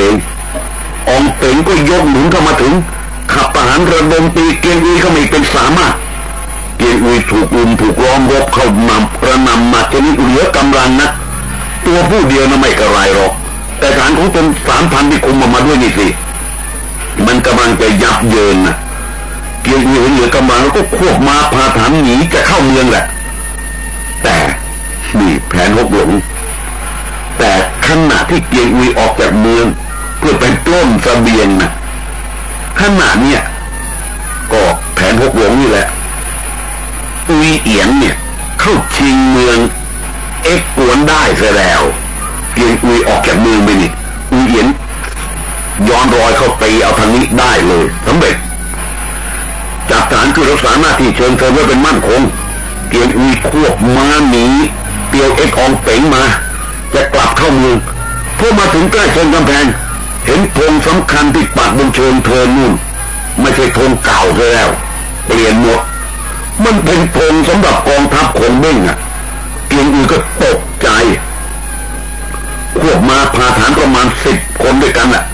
เององเต็งก็ยกหนุนเข้ามาถึง ขับทหารระดมตีเกียงอุยเข้ามาเป็นสามารถ เกียงอุยถูกลุมถูกล้อมรบเข้านำกระนำมาจนเหลือกำลังนะตัวผู้เดียวน่ะไม่กระไรหรอก แต่ฐานของตนสามพันที่คุมมามาด้วยนี่สิมันกำลังจะยับเยินนะเกียงอุยเห็นเหลือกำลังแล้วก็ควบมาพาฐานหนีจะเข้าเมืองแหละ แต่นี่แผนหกหลงแต่ขณะที่เกียงอุยออกจากเมือง เพื่อไปปล้นสเสบียงนะขณะเนี้ยก็แผนหกหลงนี่แหละอุยเอียนเนี่ย เข้าชิงเมือง เอ็กกวนได้เสียแล้วเกียงอุยออกจากเมืองไปนี่อุยเอียนย้อนรอยเข้าตีเอาทางนี้ได้เลยสำเร็จ จากฐานคือรักษาหน้าที่เชิญเธอไว้เป็นมั่นคงเกียงอุยควบม้าหนีเตียวเอ็กอองเป๋งมา จะกลับเข้าเมืองพอมาถึงใกล้เชิงกำแพง เห็นธงสำคัญที่ปักบนเชิงเธอนู่น ไม่ใช่ธงเก่าแล้ว เปลี่ยนหมด มันเป็นธงสำหรับกองทัพคงเบ้งอะเกียงอุยก็ตกใจควบมาพาฐานประมาณสิบคนด้วยกันอะ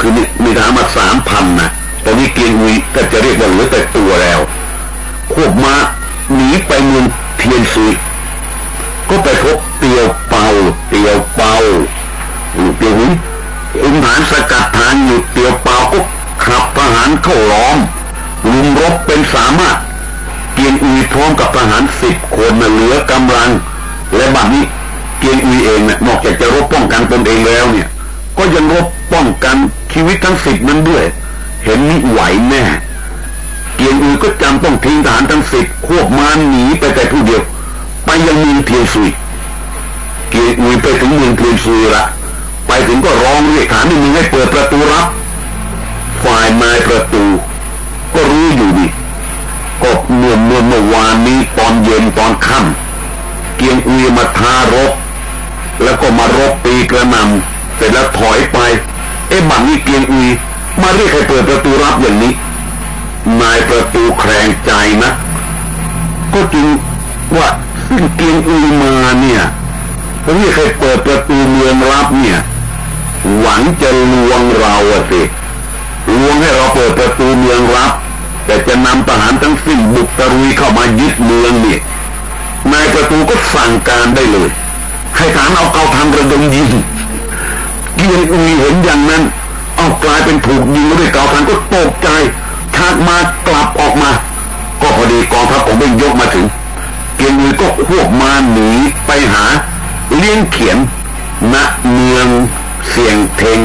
คือมีมีทหารมาสามพันนะตอนนี้เกียงอุยก็จะเรียกว่าเหลือแต่ตัวแล้วควบมาหนีไปเมืองเทียนซุยก็ไปพบเตียวเปาเตียวเปาเตียวหุน อุมฐานสกัดทางอยู่เตียวเปล่าก็ขับทหารเข้าล้อมลุมรบเป็นสามารถเกียงอุยพร้อมกับทหารสิบคนนะเหลือกำลัง และบัดนี้เกียงอุยเองเนะ่ยนอกจากจะรบป้องกันตนเองแล้วเนี่ย ก็ยังรบป้องกันชีวิตทั้งสิบนั้นด้วย เห็นนี่ไหวแน่เกียงอุยก็จำต้องทิ้งทหารทั้งสิบควบมานหนีไปแต่ผู้เดียว ไปยังเมืองเทียนซุยเกียงอุยไปถึงเมืองเทียนซุยละ ถึงก็ร้องเรียกฐานที่มึงให้เปิดประตูรับ ฝ่ายนายประตู ก็รู้อยู่ดิก็เมื่อเมื่อเมื่อวานนี้ตอนเย็นตอนค่ำเกียงอุยมาทารบแล้วก็มารบตีกระนำเสร็จแล้วถอยไปเอ๊ะบังนี่เกียงอุยมาเรียกให้เปิดประตูรับอย่างนี้นายประตูแครงใจนะก็จริงว่าซึ่งเกียงอุยมาเนี่ยเรียกให้เปิดประตูเมืองรับเนี่ย หวังจะลวงเราสิลวงให้เราเปิดประตูเมืองรับ แต่จะนำทหารทั้งสิ้นบุกตะรุยเข้ามายึดเมืองเนี่ยนายประตูก็สั่งการได้เลย ให้ฐานเอาเกาทันระดมยิงเกียงอุยเห็นอย่างนั้น เอากลายเป็นถูกยิงด้วยเกาทันก็ตกใจชักมากลับออกมา ก็พอดีกองทัพของเบงยกมาถึง เกียงอุยก็ควบมาหนีไปหา เลี้ยงเขียนณเมือง เสียงเพลง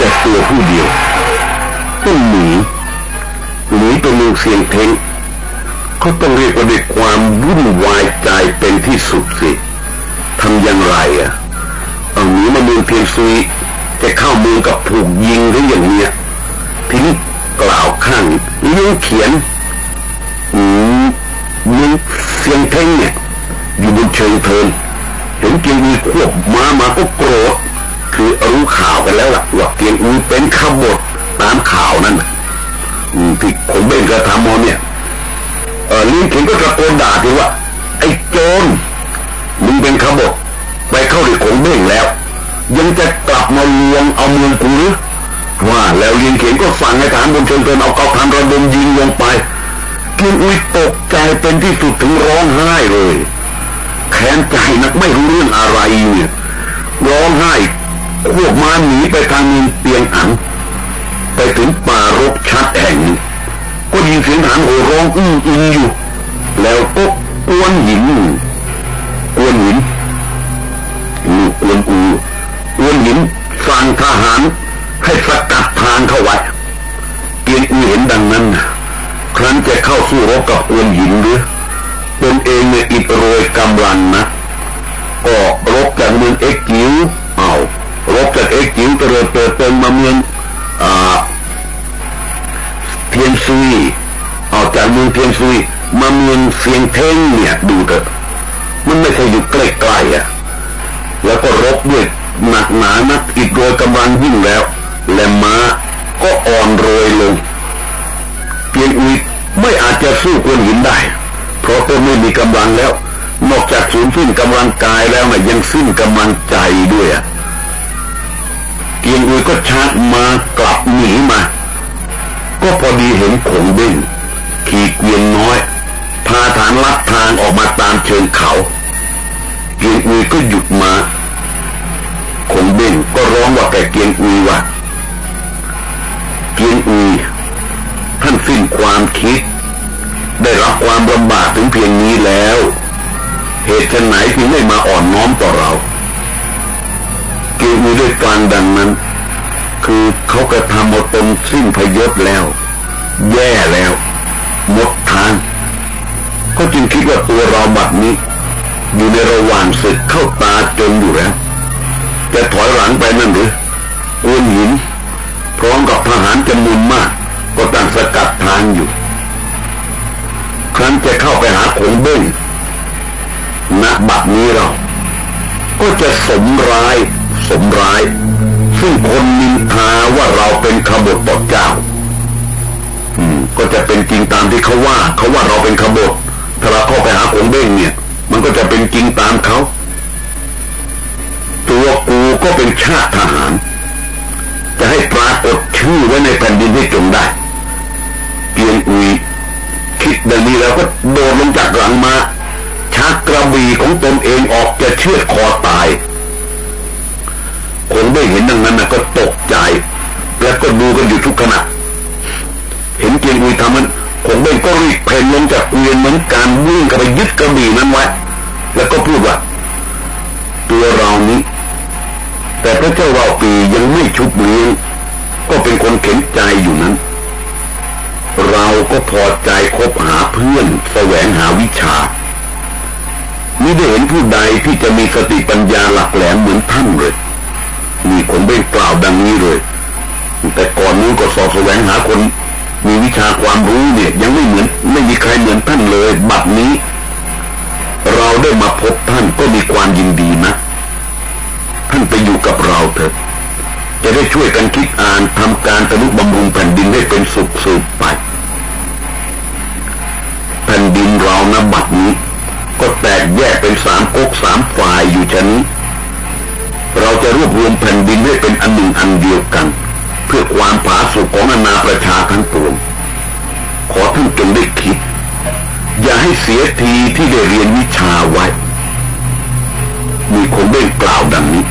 แต่ตัวผู้เดียวต้องหนีหนีไปมือเสียงเทงเขาต้องเรียกว่าด้วยความวุ่นวายใจเป็นที่สุดสิทำอย่างไรอะเอาหนีมาเมืองเพียงซุยจะเข้าเมืองกับถูกยิงหรืออย่างเนี้ยทีนี้กล่าวข้างเลี้ยงเขียนอืมเมืองเสียงเทงเนี่ยอยู่บนเชิงเทินเห็นเกียงมีควบม้ามาก็โกรธ คือรู้ข่าวกันแล้วล่ะว่าเกียงอูเป็นขบฏตามข่าวนั่นที่ผมเบ่งกระทำมอเนี่ยเออลิ้นเข็งก็ตะโกนด่าทีว่า ไอ้โจรมึงเป็นขบฏไปเข้าด้วยขงเบ่งแล้ว ยังจะกลับมาลวงเอาเมืองกูหรือว่าแล้วลินเข็งก็สั่งให้ทหารบนเชิงเทินเอาเกาทันระดมยิงลงไปเกียงอุยตกใจเป็นที่สุดถึงร้องไห้เลยแค้นใจนักไม่รู้เรื่องอะไรเนี่ยร้องไห้ พวกมาหนีไปทางเมืองเปียงอังไปถึงป่ารกชัดแห่งนี้ก็ยินเสียงทหารโหร้องอื้ออึงอยู่ แล้วก็กวนหินกวนหินลูกกวนอูกวนหินสั่งทหารให้สกัดทางเข้าไว้เกียงอูเห็นดังนั้น ครั้นจะเข้าสู้รบกับกวนหินหรือตนเองเนี่ยอิดโรยกำลังนะก็รบจากเมืองเอ็กกิวเอา รบจากเอ็กกิวเจริญเติบโตมาเมืองอ่าซุยออกจากเมืองเทียนซุยมาเมืองเสียงเท้งเนี่ยดูเถอะมันไม่ใช่อยู่ใกล้ๆอะ แล้วก็รบด้วยหนักหนานักอิดโรยกำลังยิ่งแล้ว และม้าก็อ่อนโรยลงเพียงอุยไม่อาจจะสู้กวนหินได้ เพราะตนไม่มีกำลังแล้ว นอกจากสูญสิ้นกำลังกายแล้วนะยังสิ้นกำลังใจด้วยอะ เกียงอุยก็ชาร์จมากลับหนีมา ก็พอดีเห็นขงเบ้งขี่เกวียนน้อย พาฐานลัดทางออกมาตามเชิงเขาเกียงอุยก็หยุดมาขงเบ้งก็ร้องว่าแกเกียงอุยว่าเกียงอุยท่านสิ้นความคิด ได้รับความลำบากถึงเพียงนี้แล้ว เหตุไหนถึงไม่มาอ่อนน้อมต่อเรา กียงอุยด้วยฟังดังนั้น คือเขากระทำเอาตนสิ้นพยศแล้ว แย่แล้วหมดทางก็จึงคิดว่าตัวเราบัดนี้ อยู่ในระหว่างศึกเข้าตาจนอยู่แล้วจะถอยหลังไปนั่นหรืออวนหิน พร้อมกับทหารจำนวนมาก ก็ตั้งสกัดทางอยู่ ครั้นจะเข้าไปหาขงเบ้งณบัดนี้เรา ก็จะสมร้าย สมร้าย ซึ่งคนนินทาว่าเราเป็นขบฏต่อเจ้า อืม ก็จะเป็นจริงตามที่เขาว่า เขาว่าเราเป็นขบฏถ้าเราเข้าไปหาขงเบ้งเนี่ย มันก็จะเป็นจริงตามเขา ตัวกูก็เป็นชาติทหาร จะให้ปรากฏชื่อไว้ในแผ่นดินให้จงได้เกียงอุยคิดดังนี้แล้วก็โดดลงจากหลังมาชักกระบี่ของตนเองออกจะเชือดคอตาย คงได้เห็นดังนั้นนะก็ตกใจ แล้วก็ดูกันอยู่ทุกขณะ เห็นเกียงอุยทำมันคงเบ้งก็รีบเพนลงจากเกวียนเหมือนการวิ่งเข้าไปยึดกระบี่นั้นไว้แล้วก็พูดว่า ตัวเรานี้ แต่พระเจ้าว่าปียังไม่ชุบเลี้ยงก็เป็นคนเข็นใจอยู่นั้น เราก็พอใจคบหาเพื่อนแสวงหาวิชาไมิได้เห็นผู้ใดที่จะมีสติปัญญาหลักแหลมเหมือนท่านเลย มีคนเบ่งกล่าวดังนี้เลย แต่ก่อนนู้นก็สอบแสวงหาคน มีวิชาความรู้เนี่ยยังไม่เหมือน ไม่มีใครเหมือนท่านเลย บัดนี้ เราได้มาพบท่านก็มีความยินดีนะ ท่านไปอยู่กับเราเถอะจะได้ช่วยกันคิดอ่านทำการตนุบำรุงแผ่นดินให้เป็นสุขสืบไปแผ่นดินเรานะบัดนี้ ก็แตกแยกเป็นสามก๊กสามฝ่ายอยู่ชนี้ เราจะรวบรวมแผ่นดินให้เป็นอันหนึ่งอันเดียวกัน เพื่อความผาสุกของนานาประชาทั้งปวงขอท่านจงได้คิด อย่าให้เสียทีที่ได้เรียนวิชาไว้ มีคนได้กล่าวดังนี้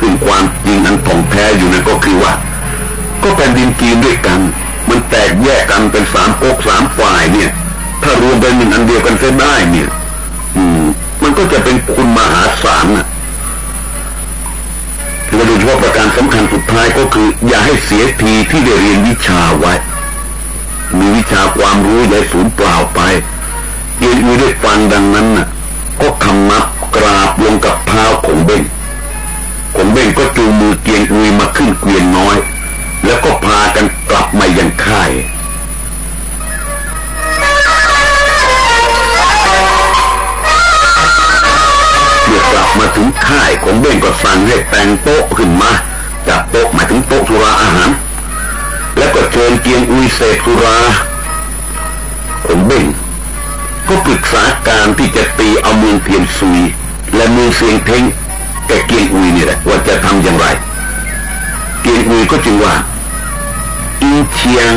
ซึ่งความจริงอันถ่องแท้อยู่นั้นก็คือว่า ก็แผ่นดินจีนด้วยกัน มันแตกแยกกันเป็นสามก๊กสามฝ่ายเนี่ย ถ้ารวมเป็นหนึ่งอันเดียวกันเสียได้เนี่ย อืม มันก็จะเป็นคุณมหาศาลน่ะ และโดยเฉพาะประการสำคัญสุดท้ายก็คือ อย่าให้เสียทีที่ได้เรียนวิชาไว้ มีวิชาความรู้อย่าสูญเปล่าไปเรียนอูได้ฟังดังนั้นน่ะ ก็คำนับกราบลงกับเท้าของเบ้งของเบ้งก็จูงมือเกียงอุยมาขึ้นเกวียนน้อย แล้วก็พากันกลับมายังค่าย กลับมาถึงค่ายของเบ้งก็สั่งให้แต่งโต๊ะขึ้นมาจับโต๊ะมาถึงโต๊ะสุราอาหาร แล้วก็เชิญเกียงอุยเสกสุราของเบ้งก็ปรึกษาการที่จะตีเอามืองเทียนซุย และเมืองเสียงเพ้งแกเกียงอุยนี่แหละว่าจะทำอย่างไร เกียงอุยก็จึงว่าอินเชียง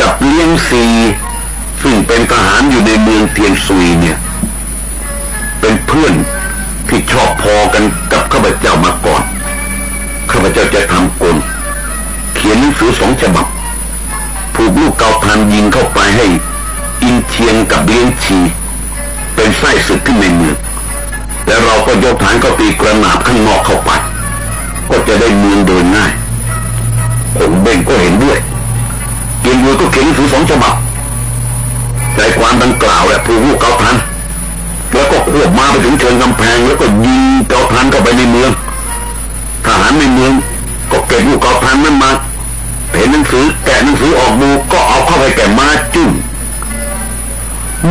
กับเลี้ยงซีซึ่งเป็นทหารอยู่ในเมืองเทียนซุยเนี่ย เป็นเพื่อนที่ชอบพอกันกับข้าพเจ้ามาก่อน ข้าพเจ้าจะทำกลเขียนหนังสือสองฉบับ ผูกลูกเกาพันยิงเข้าไปให้ อินเชียงกับเลี้ยงชี เป็นไส้ศึกขึ้นในเมืองแล้วเราก็ยกฐานก็ตีกระหนาบข้างนอกเข้าไป ก็จะได้เมืองโดยง่ายผมเบ่งก็เห็นด้วยเกียงมือก็เขียนหนังสือสองฉบับใจความดังกล่าวแหละผู้ลูกเกาพัน แล้วก็ควบมาไปถึงเชิงกำแพง แล้วก็ยิงเกาพันเข้าไปในเมืองทหารในเมือง ก็เก็บลูกเกาพันนั้นมาเห็นหนังสือแกะหนังสือออกดูก็เอาเข้าไปแก่มาจุ้น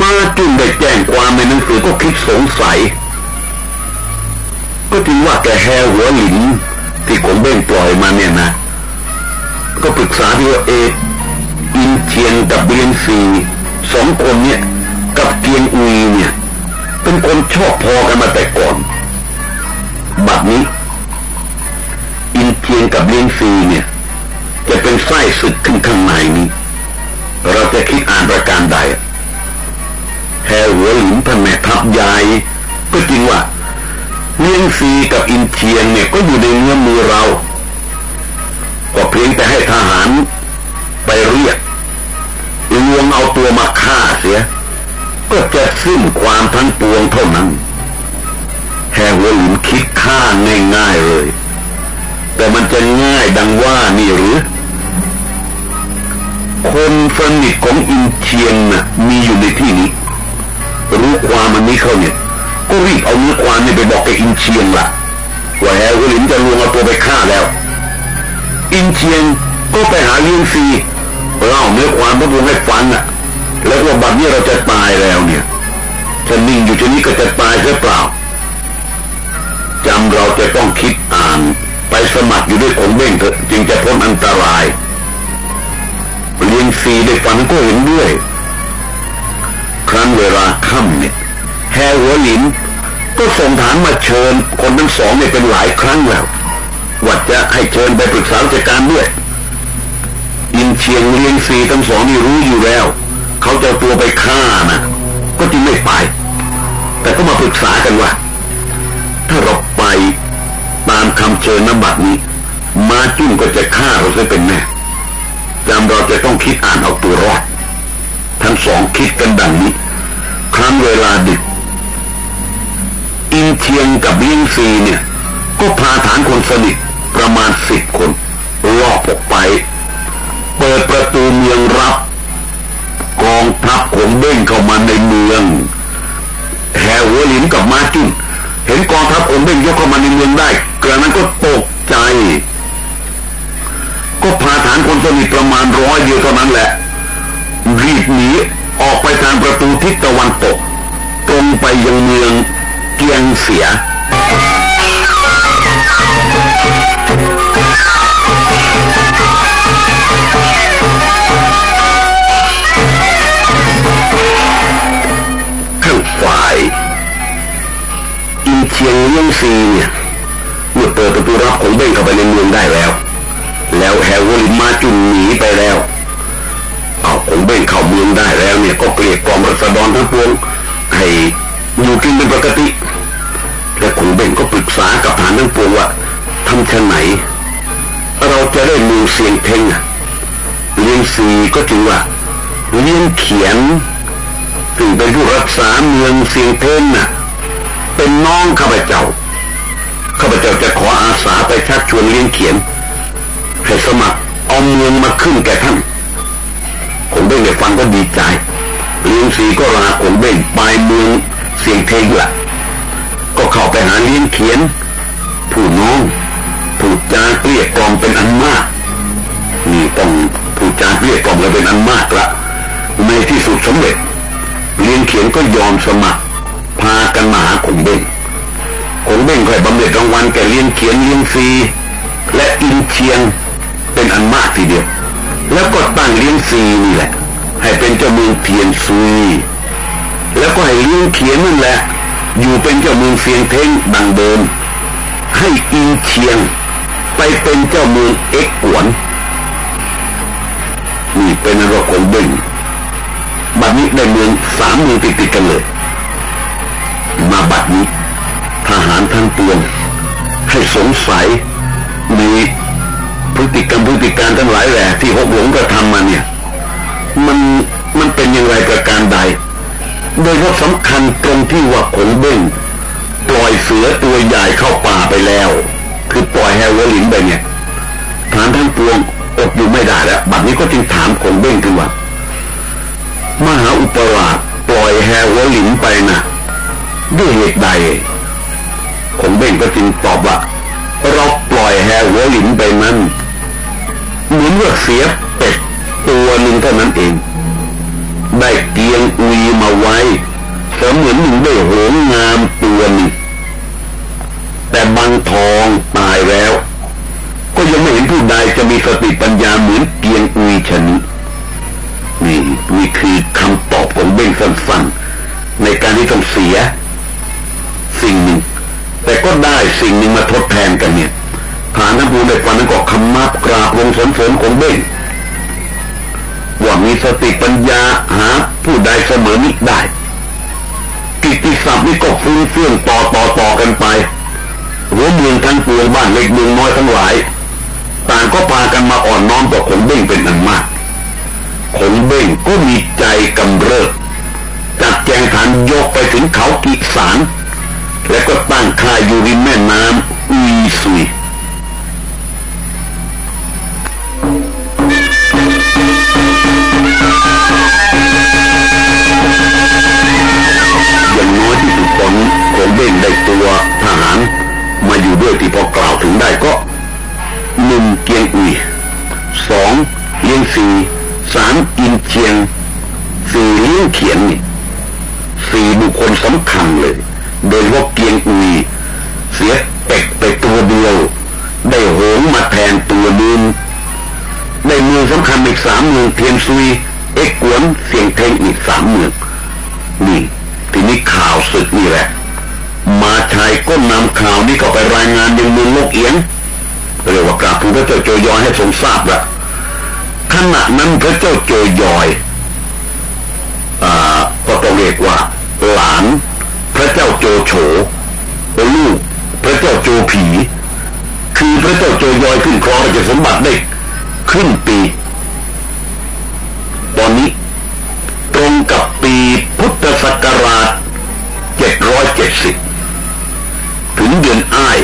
มาจุ้นได้แจ้งความในหนังสือก็คิดสงสัย ก็ถึงว่าแกแฮหัวหลินที่ผมเบ้งปล่อยมาเนี่ยนะก็ปรึกษาที่ว่าเออินเทียนกับเบียนซีสองคนเนี่ย กับเกียงอุยเนี่ย เป็นคนชอบพอกันมาแต่ก่อน บัดนี้ อินเทียนกับเบียนซีเนี่ย จะเป็นไส้ศึกขึ้นข้างในนี้ เราจะคิดอ่านประการใดแฮหัวหลินท่านแม่ทัพใหญ่ก็จริงว่าเลี้ยงซีกับอินเทียนเนี่ยก็อยู่ในเงื้อมือเราก็เพียงแต่ให้ทหารไปเรียกลวงเอาตัวมาฆ่าเสีย ก็จะสิ้นความทั้งปวงเท่านั้นแฮหัวหลินคิดฆ่าง่ายๆเลย แต่มันจะง่ายดังว่านี่หรือ คนสนิทของอินเทียนน่ะมีอยู่ในที่นี้ รู้ความมันนี้เขาเนี่ย ก็รีบเอาเนื้อความนี่ไปบอกกับอินเชียงละว่าแฮหัวหลินจะลวงเอาตัวไปฆ่าแล้ว อินเชียงก็ไปหาเลี้ยงซีเล่าเนื้อความพระบุญให้ฟังอะ แล้วว่าบัดนี้เราจะตายแล้วเนี่ยจะนิ่งอยู่ที่นี้ก็จะตายหรือเปล่าจำเราจะต้องคิดอ่านไปสมัครอยู่ด้วยของเบ้งเถอะจึงจะพ้นอันตรายเลี้ยงซีได้ฟังก็เห็นด้วย ครั้นเวลาค่ำเนี่ยแฮหัวหลินก็ส่งฐานมาเชิญคนทั้งสองเนี่ยเป็นหลายครั้งแล้วว่าจะให้เชิญไปปรึกษาราชการด้วย อินเชียงเลี้ยงซีทั้งสองนี่รู้อยู่แล้ว เขาจะตัวไปฆ่านะก็จึงไม่ไป แต่ก็มาปรึกษากันว่า ถ้าเราไปตามคำเชิญนบัตรนี้ มาจุ้งก็จะฆ่าเราซะเป็นแน่จำเราจะต้องคิดอ่านเอาตัวรอดทั้งสองคิดกันดังนี้ ครั้งเวลาดึก อินเชียงกับเลี้ยงซีเนี่ย ก็พาฐานคนสนิทประมาณสิบคน ลอบออกไป เปิดประตูเมืองรับ องทัพขงเบ้งเข้ามาในเมืองแฮหัวหลินกับมาจุนเห็นกองทัพขงเบ้งยกเข้ามาในเมืองได้กระนั้นก็ตกใจ ก็พาฐานคนสนิทประมาณร้อยเดียวเท่านั้นแหละ รีบหนีออกไปทางประตูทิศตะวันตก ตรงไปยังเมืองเกียงเสีย เชียงเลี้ยงซีเนี่ยเมื่อเปิดประตูรับของเบ้งเข้าไปในเมืองได้แล้ว แล้วแฮวลิมาจุนหนีไปแล้วเอาของเบ้งเข้าเมืองได้แล้วเนี่ยก็เกลียดกล่อมรัษฎรทั้งปวงให้อยู่กินเป็นปกติและขุนเบ่งก็ปรึกษากับฐานทั้งปวงว่าทำเช่นไหน เราจะได้มือเสียงเพ่งเลี้ยงซีก็จึงว่าเลี้ยงเขียนซึ่งเป็นผู้รักษาเมืองเสียงเพ่งน่ะ เป็นน้องข้าพเจ้าข้าพเจ้าจะขออาสาไปชักชวนเลี้ยงเขียนให้สมัครเอาเมืองมาขึ้นแก่ท่านผมเบ่งได้ฟังก็ดีใจเลี้ยงสีก็ลาผมเบ่งไปเมืองเสียงเทงละก็เข้าไปหาเลี้ยงเขียน ผู้น้องผู้จาเกลี้ยกล่อมเป็นอันมากนี่ต้องผู้จาเกลี้ยกล่อมกันเป็นอันมากละในที่สุดสำเร็จเลี้ยงเขียนก็ยอมสมัคร พากันมาหาขงเบ่งขงเบ่งค่อยบำเหน็จรางวัลแก่เลี้ยงเขียนเลี้ยงฟรีและอินเชียงเป็นอันมากทีเดียว แล้วก็ตั้งเลี้ยงซีนี่แหละ ให้เป็นเจ้าเมืองเทียนซุยแล้วก็ให้เลี้ยงเขียนนั่นแหละ อยู่เป็นเจ้าเมืองเสียงเท้งดังเดิมให้อินเชียง ไปเป็นเจ้าเมืองเอ็กกวนนี่เป็นนรกของเบ่งบัดนี้ได้เมืองสามเมืองติดติดกันเลย มาบัดนี้ ทหารทั้งปวงให้สงสัยมีพฤติกรรมพฤติการทั้งหลายแหละที่หกหลงกระทำมาเนี่ย มันมันเป็นอย่างไรประการใด โดยเฉพาะสำคัญตรงที่ว่าขนเบ้งปล่อยเสือตัวใหญ่เข้าป่าไปแล้ว คือปล่อยแฮวลินไปเนี่ยฐานทั้งปวงอดอยู่ไม่ได้แล้วบัดนี้ก็จึงถามขนเบ้งขึ้นว่ามหาอุปราชปล่อยแฮวลินไปนะ ด้วยเหตุใดขนเบ้งก็จึงตอบว่าเราปล่อยแฮวลินไปนั้นเหมือนว่าเสียเป็ดตัวหนึ่งเท่านั้นเอง ได้เกียงอุยมาไว้เสมือนหนึ่งได้โหงงามตัวหนึ่งแต่บางทองตายแล้ว ก็ยังไม่เห็นผู้ใดจะมีสติปัญญาเหมือนเกียงอุยชนิดนี่นี่คือคำตอบของเบ้งสั้นๆในการที่ต้องเสีย สิ่งหนึ่ง แต่ก็ได้สิ่งหนึ่งมาทดแทนกันเนี่ยฐานน้ำบูในฟันนั้นก็คำนับกราบลงสนเสริมของเบ้งว่ามีสติปัญญาหาผู้ใดเสมอนิได้กิติศัพท์นี่ก็ฟุ้งเฟื่องต่อต่อต่อกันไปหัวเมืองทั้งปวงบ้านเล็กเมืองน้อยทั้งหลาย ต่างก็พากันมาอ่อนน้อมต่อขงเบ้งเป็นอันมากขงเบ้งก็มีใจกำเริบจัดแจงฐานยกไปถึงเขากิสาร และก็ตั้งค่ายอยู่ริมแม่น้ำอุยซุยอย่างน้อยที่สุดตอนคงเบ้งได้ตัวทหาร มาอยู่ด้วยที่พอกล่าวถึงได้ก็หนึ่งเกียงอุยสองเลี้ยงสีสามอินเชียงสี่เลี้ยงเขียนนี่สี่บุคคลสำคัญเลย โดยว่าเกียงอุยเสียเป็กไปตัวเดียว ได้โหงมาแทนตัวนึงได้เมืองสำคัญอีกสามเมืองเทียนซุย เอ็กกวนเสียงเทงอีกสามเมืองนี่ทีนี้ข่าวศึกนี่แหละ มาชายก็นำข่าวนี้เข้าไปรายงานยังเมืองโลกเอียงเรียกว่ากราบทูลพระเจ้าโจยอยให้ทรงทราบละขณะนั้นพระเจ้าโจยอยอ่าก็ต้องเรียกว่าหลาน พระเจ้าโจโฉลูกพระเจ้าโจผี คือพระเจ้าโจยอยขึ้นครองราชสมบัติได้ขึ้นปี ตอนนี้ตรงกับปีพุทธศักราช 770 ถึงเดือนอ้าย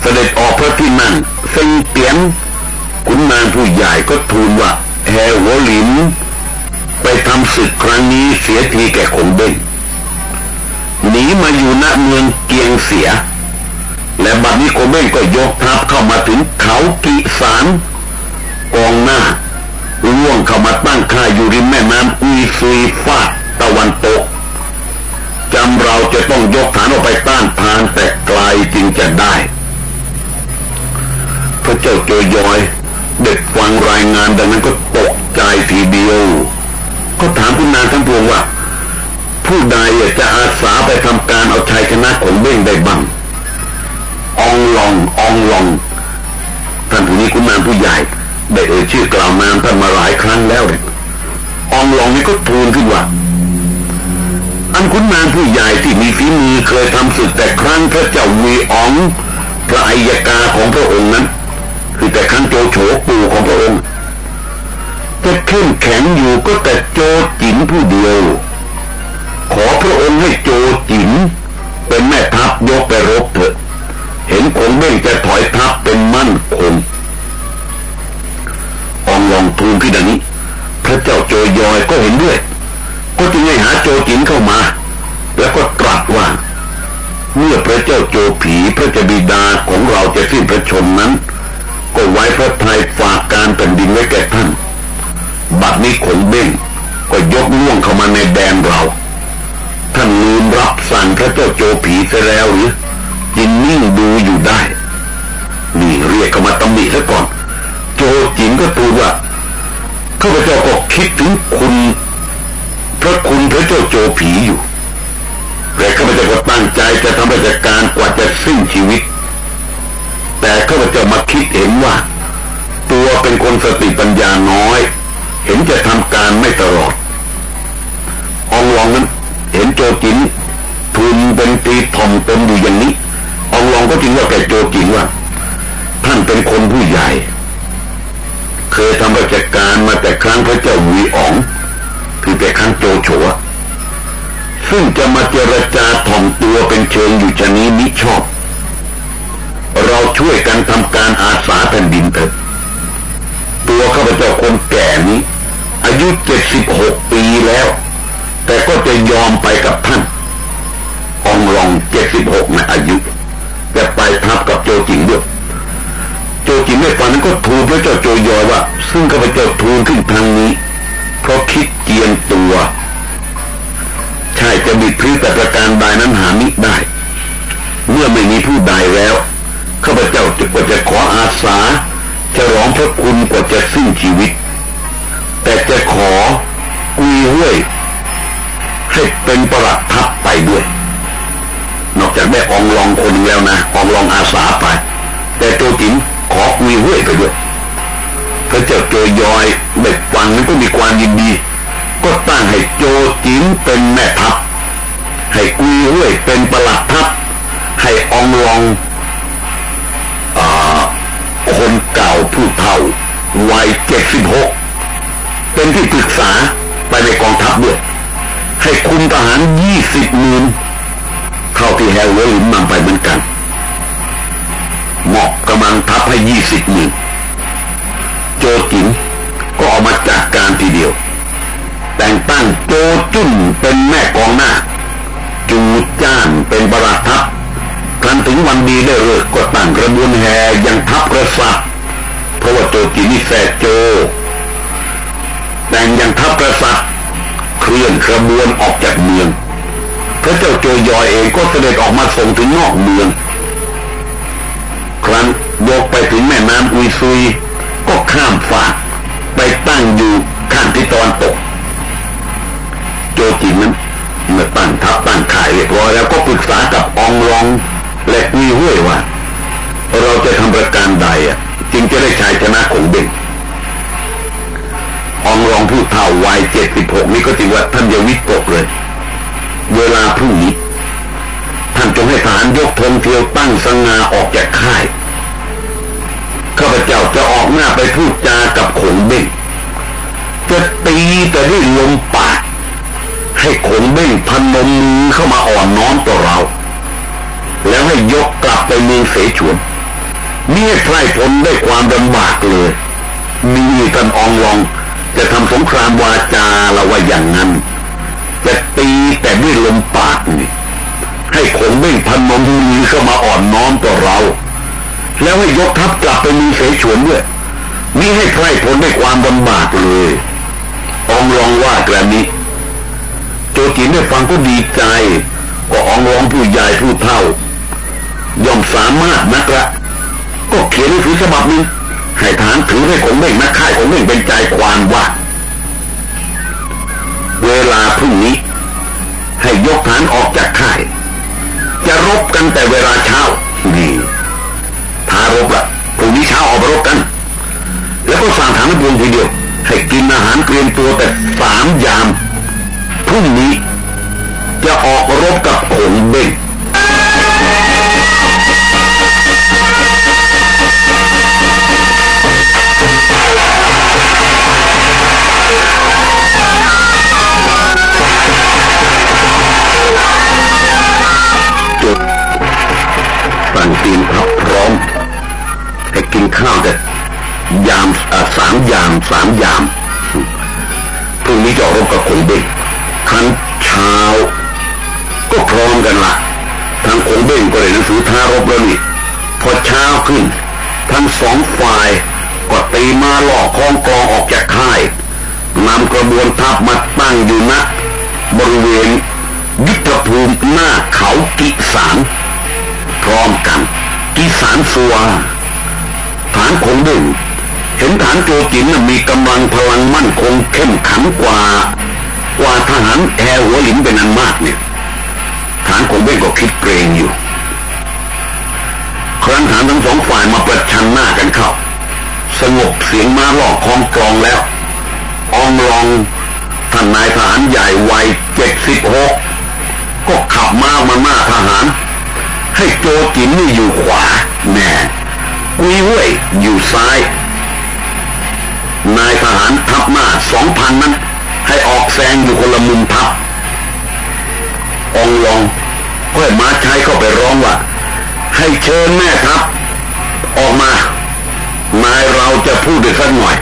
เสด็จออกพระที่นั่งเซิงเตียนขุนนางผู้ใหญ่ก็ทูลว่าแฮหัวหลินไปทำศึกครั้งนี้เสียทีแก่คงเบ้ง หนีมาอยู่ณเมืองเกียงเสีย และบัดนี้คเบ้งก็ยกทัพเข้ามาถึงเขากิสารกองหน้าล่วงเข้ามาตั้งค่ายอยู่ริมแม่น้ำอุยซุยฟาดตะวันตกจำเราจะต้องยกฐานออกไปต้านทานแต่ไกลจึงจะได้ พระเจ้าโจยอย เด็กฟังรายงานดังนั้นก็ตกใจทีเดียว ก็ถามคุณนางทั้งปวงว่า ผู้ใดจะอาสาไปทำการเอาชัยชนะของเบ้งได้บ้างอองลองอองลองท่านผู้นี้คุณนางผู้ใหญ่ได้เอ่ยชื่อกล่าวนามท่านมาหลายครั้งแล้วเลยอองลองนี่ก็ทูลขึ้นว่าอันคุณนางผู้ใหญ่ที่มีฝีมือเคยทำศึกแต่ครั้งพระเจ้าวีอองพระอัยกาของพระองค์นั้น คือแต่ครั้งโจโฉปู่ของพระองค์จะเข้มแข็งอยู่ก็แต่โจจิ๋นผู้เดียว ขอพระองค์ให้โจจินเป็นแม่ทัพยกไปรบเถอะเห็นคงเบ่งจะถอยทัพเป็นมั่นคงอองลองทูลขึ้นดังนี้ พระเจ้าโจยอยก็เห็นด้วย ก็จึงให้หาโจจินเข้ามา แล้วก็ตรัสว่า เมื่อพระเจ้าโจผีพระเจ้าบิดาของเราจะสิ้นพระชนนั้น ก็ไว้พระทัยฝากการแผ่นดินไว้แก่ท่านบัดนี้ขงเบ้งก็ยกล่วงเข้ามาในแดนเรา ท่านลืมรับสั่งพระเจ้าโจผีเสียแล้วหรือยินนิ่งดูอยู่ได้ นี่เรียกเข้ามาตำหนิซะก่อน โจจินก็ตูว่าข้าพเจ้าก็คิดถึงคุณ พระคุณพระเจ้าโจผีอยู่แต่ข้าพเจ้าก็ตั้งใจจะทำราชการกว่าจะสิ้นชีวิต แต่ข้าพเจ้ามาคิดเห็นว่า ตัวเป็นคนสติปัญญาน้อย เห็นจะทำการไม่ตลอดอองลองนั้น เห็นโจจินทุนเป็นตีถ่อมตนอยู่อย่างนี้อองลองก็จริงว่าแกโจจินว่า ท่านเป็นคนผู้ใหญ่ เคยทำราชการมาแต่ครั้งพระเจ้าวีอ๋องคือแต่ครั้งโจโฉซึ่งจะมาเจรจาถ่อมตัวเป็นเชิงอยู่ชะนี้มิชอบ เราช่วยกันทำการอาสาแผ่นดินเถิดตัวข้าพเจ้าคนแก่นี้ อายุเจ็ดสิบหกปีแล้ว แต่ก็จะยอมไปกับท่านองลองเจ็ดสิบหกในอายุจะไปทับกับโจจิงด้วยโจจิงได้ฟังนั้นก็ทูลพระเจ้าโจยอว่า ซึ่งข้าพเจ้าทูลขึ้นทางนี้ เพราะคิดเกียนตัว ใช่จะบิดพริ้แต่ประการใดนั้นหามิได้ เมื่อไม่มีผู้ใดแล้วข้าพเจ้าจะกว่าจะขออาสาจะร้องพระคุณกว่าจะสิ้นชีวิต แต่จะขอกุยห้วย ให้เป็นประหลัดทัพไปด้วย นอกจากได้องรองคนแล้วนะองรองอาสาไป แต่ตัวจิ๋มขอกุยห้วยไปด้วยพระเจ้าโจยอยได้ฟังนั้นก็มีความยินดี ก็ตั้งให้โจจิ๋มเป็นแม่ทัพ ให้กุยห้วยเป็นประหลัดทัพ ให้องรองคนเก่าผู้เฒ่าวัยเจ็ดสิบหกเป็นที่ปรึกษาไปในกองทัพด้วย ให้คุมทหารยี่สิบหมื่นเท่าที่แฮร์เวลินนไปเหมือนกันหมอบกำลังทัพให้ยี่สิบหมื่นโจจินก็ออกมาจากการทีเดียว แต่งตั้งโจจุนเป็นแม่กองหน้า จูจ้านเป็นประหลัดทัพครั้นถึงวันดีได้เลิกก็ตั้งกระบวนแห่ยังทัพกระสับเพราะว่าโจจินนี่แสโจ แต่งยังทัพกระสับ นกระบวนออกจากเมือง พระเจ้าโจยอยเองก็เสด็จออกมาส่งถึงนอกเมือง ครั้นยกไปถึงแม่น้ำอุยซุย ก็ข้ามฝากไปตั้งอยู่ข้างที่ตอนตก โจจินนั้นเมื่อตั้งทัพตั้งข่ายเรียบร้อยแล้วก็ปรึกษากับองรองและมีห้วยว่า เราจะทำประการใดอะจึงจะได้ชัยชนะของเบ่ง องรองผู้เท่าวัยเจ็ดสิบหกนี่ก็จิว่าท่านอย่าวิตกเลย เวลาพรุ่งนี้ท่านจงให้ทหารยกธงเทียวตั้งสง่าออกจากค่ายข้าพเจ้าจะออกหน้าไปพูดจากับขงเบ่งจะตีแต่ด้วยลมปากให้ขงเบ่งพันนมมือเข้ามาอ่อนน้อมต่อเรา แล้วให้ยกกลับไปเมืองเสฉวนมีให้ใครผลได้ความลำบากเลย มีท่านองลอง จะทำสงครามวาจาเราว่าอย่างนั้นจะตีแต่ด้วยลมปากนี่ให้ขงเบ่งพันนมมือเข้ามาอ่อนน้อมต่อเรา แล้วให้ยกทัพกลับไปมีเสฉวนด้วยมิให้ใครผลได้ความลำบากเลยองรองว่ากระนี้โจจินได้ฟังก็ดีใจ ก็องรองผู้ใหญ่ผู้เท่า ย่อมสามารถนักละ ก็เขียนหนังสือฉบับนึง ให้ฐานถือให้ผมเบ่งนักข่ายผมเบ่งเป็นใจความว่าเวลาพรุ่งนี้ ให้ยกฐานออกจากค่าย จะรบกันแต่เวลาเช้านี่ทารบละพรุ่งนี้เช้าออกรบกัน แล้วก็สั่งฐานบุญทีเดียว ให้กินอาหารเตรียมตัวแต่สามยามพรุ่งนี้จะออกรบกับขงเบ่ง ยามสามยามพรุ่งนี้จะรบกับขงเบงคันเช้า ก็พร้อมกันละทางขงเบงก็เลยหนังสือท้ารบแล้วนี่พอเช้าขึ้น ทั้งสองฝ่ายก็ตีมาหลอกคองกองออกจากค่ายนำกระบวนทัพมาตั้งอยู่ณบริเวณยุทธภูมิหน้าเขากิสานพร้อมกัน กิสานสัวฐานคงดึง เห็นฐานโจจินมีกำลังพลังมั่นคงเข้มขันกว่า กว่าทหารแอหัวหลินเป็นอันมากเนี่ยฐานคงเบ้งก็คิดเกรงอยู่ ครั้นฐานทั้งสองฝ่ายมาประชันหน้ากันเข้า สงบเสียงมาหลอกคองกรองแล้วอองรองท่านนายทหารใหญ่วัยเจ็ดสิบหกก็ขับมามาหน้าทหาร ให้โจจินนี่อยู่ขวาแน่กุยเว่ยอยู่ซ้าย นายทหารทัพมาสองพันนั้น ให้ออกแซงอยู่คนละมุมทัพองลองก็ให้มาใช้เข้าไปร้องว่า ให้เชิญแม่ทัพออกมานายเราจะพูดด้วยสักหน่อย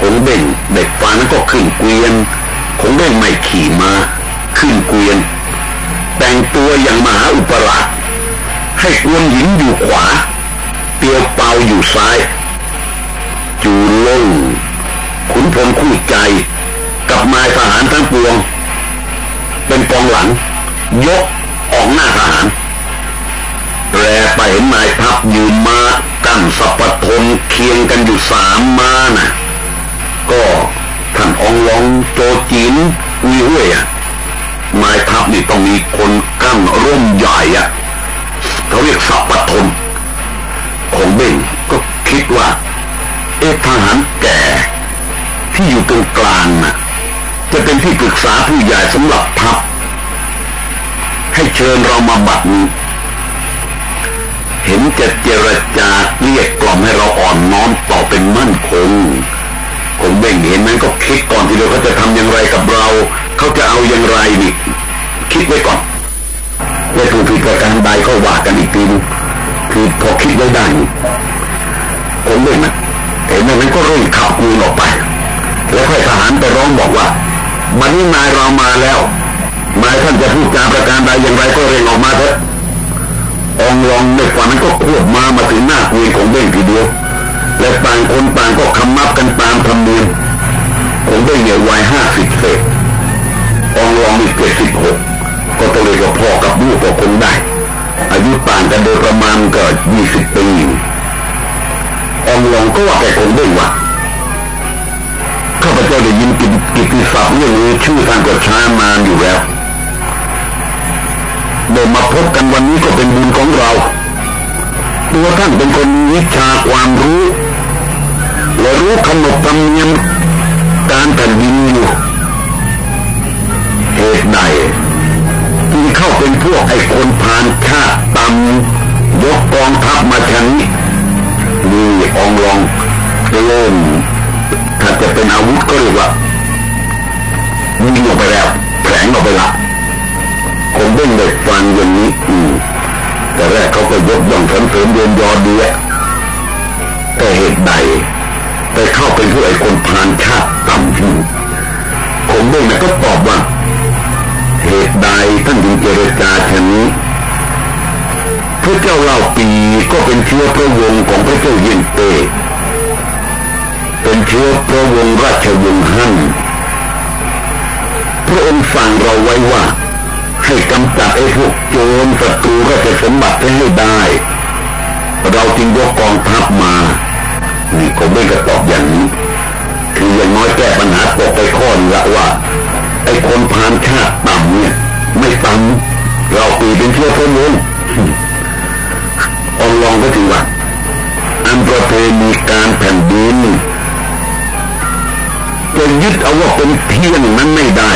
คงเบ่งเด็กฟ้านั้นก็ขึ้นเกวียนคงเบ่งไม่ขี่มาขึ้นเกวียน แต่งตัวอย่างมหาอุปราชให้กวนหญิงอยู่ขวาเตียวเปาอยู่ซ้าย จูลงขุนพลคู่ใจ กับนายทหารทั้งปวง เป็นกองหลัง ยกออกหน้าทหารแรไปเห็นนายทัพยืนมากั้นสัปทนเคียงกันอยู่สามมาน่ะ ก็ท่านองลองโจจีนวีเว่ยนายทัพนี่ต้องมีคนกั้นร่มใหญ่อะเขาเรียกสัปทนของเบ่งก็คิดว่า เอ๊ะทหารแก่ ที่อยู่ตรงกลางน่ะ จะเป็นที่ปรึกษาผู้ใหญ่สำหรับทัพให้เชิญเรามาบัดนี้ เห็นจะเจรจาเรียกกล่อมให้เราอ่อนน้อมต่อเป็นมั่นคงคงเบ่งเห็นนั้นก็คิดก่อนทีเดียวเขาจะทำอย่างไรกับเรา เขาจะเอาอย่างไรนี่คิดไว้ก่อนและถูกผิดประการใดก็ว่ากันอีกทีนึงคือพอคิดไว้ได้นี่ผมเบ่งนะ เห็นนั้นก็ร่งขับมือออกไป แล้วค่อยทหารไปร้องบอกว่าวันนี้นายเรามาแล้วนายท่านจะพูดจารประการใดอย่างไรก็เร่งออกมาเถอะองลองในฝันนั้นก็ควบมามาถึงหน้าคุยของเบ้งทีเดียว และต่างคนต่างก็คำนับกันตามธรรมเนียมของเบ้งเนี่ยวัยห้าสิบเศษองลองมีเจ็ดสิบหกก็ตัวเลยกับพ่อกับลูกก็คงได้ อายุต่างกันโดยประมาณก็ยี่สิบปี องลองก็ว่าแกคงเบ้งว่าข้าพเจ้าได้ยินกิกิติศัพท์เรื่องนี้ชื่อทานก็ช้านานอยู่แล้วได้มาพบกันวันนี้ก็เป็นบุญของเราตัวท่านเป็นคนมีวิชาความรู้และรู้ขนบธรรมเนียมการแผ่นดินอยู่เหตุใดจึงเข้าเป็นพวกไอ้คนพานชาติตำยกกองทัพมาชนี้ นี่องลองเริ่มถ้าจะเป็นอาวุธก็เรียกว่ายิงออกไปแล้วแผลงออกไปละคงเด้งเด็กฟังอย่างนี้อืมแต่แรกเขาก็ยกย่องสรรเสริญเยินยอดีอะแต่เหตุใดไปเข้าเป็นผู้ไอ้คนพานชาติต่ำที่คงเด้งนะก็ตอบว่าเหตุใดท่านจึงเจรจาเช่นนี้ พระเจ้าเล่าปีก็เป็นเชื้อพระวงศ์ของพระเจ้าเย็นเต เป็นเชื้อพระวงศ์ราชวงศ์ฮั่นพระองค์สั่งเราไว้ว่า ให้กำจัดไอ้พวกโจรศัตรูราชสมบัติให้ได้ เราจึงยกกองทัพมานี่ผมไม่กระตอบอย่างนี้ คืออย่างน้อยแก้ปัญหาตกไปข้อนละว่าไอ้คนพานชาติต่ำเนี่ย ไม่ต่ำเราปีเป็นเชื้อพระวงศ์ องลองก็ถือว่าอันประเพณีการแผ่นดินจะยึดเอาว่าเป็นเที่ยงนั้นไม่ได้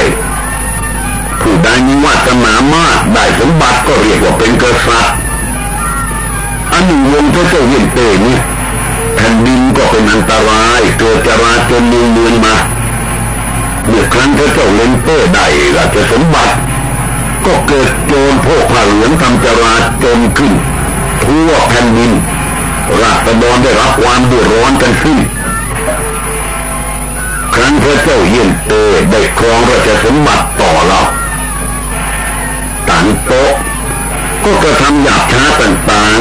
ผู้ใดมีวาสนามากได้สมบัติก็เรียกว่าเป็นกษัตริย์อันหนึ่งวงพระเจ้าเย็นเตนี่แผ่นดินก็เป็นอันตรายเกิดจราจนเมืองเมืองมาเมื่อครั้งพระเจ้าเลนเต้ได้ราชสมบัติ ก็เกิดโจรพวกผ้าเหลืองทำจราจนขึ้น ทั่วแผ่นดิน ราษฎรได้รับความเดือดร้อนกันขึ้น ครั้งพระเจ้าเยี่ยนเตได้ครองราชสมบัติต่อแล้วต่างโตก็กระทำหยาบช้าต่าง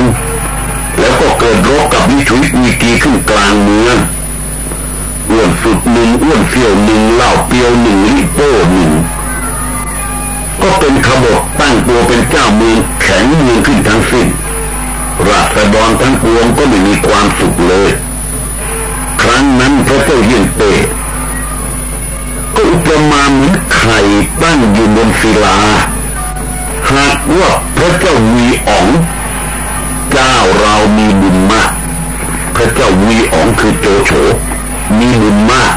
ๆ แล้วก็เกิดรบกับวิชุยมีกีขึ้นกลางเมืองอ้วนสุดหนึ่งอ้วนเฟี้ยวหนึ่งเหล่าเปียวหนึ่งลิโป้หนึ่งก็เป็นขบฏตั้งตัวเป็นเจ้าเมืองแข็งเมืองขึ้นทั้งสิ้น ราษฎรทั้งปวงก็ไม่มีความสุขเลย ครั้งนั้นพระเจ้าเยี่ยนเตก็อุปมาเหมือนไข่ตั้งอยู่บนศิลา หากว่าพระเจ้าวีอ๋อง เจ้าเรามีบุญมาก พระเจ้าวีอ๋องคือโจโฉมีบุญมาก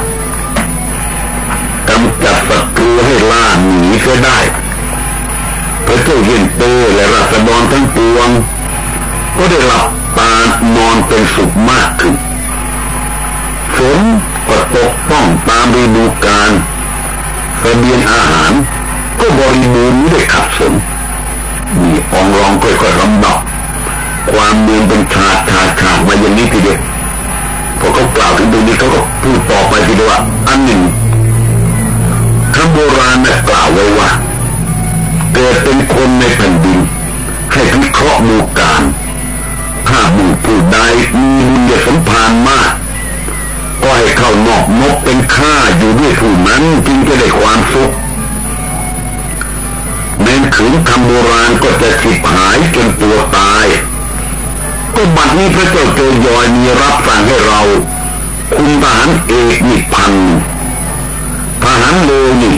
กำจัดศัตรูให้ล่าหนีก็ได้ พระเจ้าเย็นเตและราษฎรทั้งปวง ก็ได้หลับตานอนเป็นสุขมากขึ้นฝนก็ตกต้องตามฤดูกาลเสบียงอาหาร ก็บริบูรณ์ไม่ได้ขัดสนมีองรองค่อยๆลำดับความเมืองเป็นฉากฉากฉากมาอย่างนี้ทีเดียวพอเขากล่าวถึงตรงนี้เขาก็พูดต่อไปทีเดียวว่าอันหนึ่งคำโบราณกล่าวไว้ว่าเกิดเป็นคนในแผ่นดินให้วิเคราะห์ดูการ ถ้าบุผู้ใดมีบุญสัมพันธ์มาก ก็ให้เข้านอกนกเป็นข้าอยู่ด้วยผู้นั้นจึงจะได้ความสุขแม้นขืนคำโบราณก็จะสิบหายจนตัวตาย ก็บัดนี้พระเจ้าโจยอยมีรับสั่งให้เรา คุณทหารเอกนิพันทหารโลนี่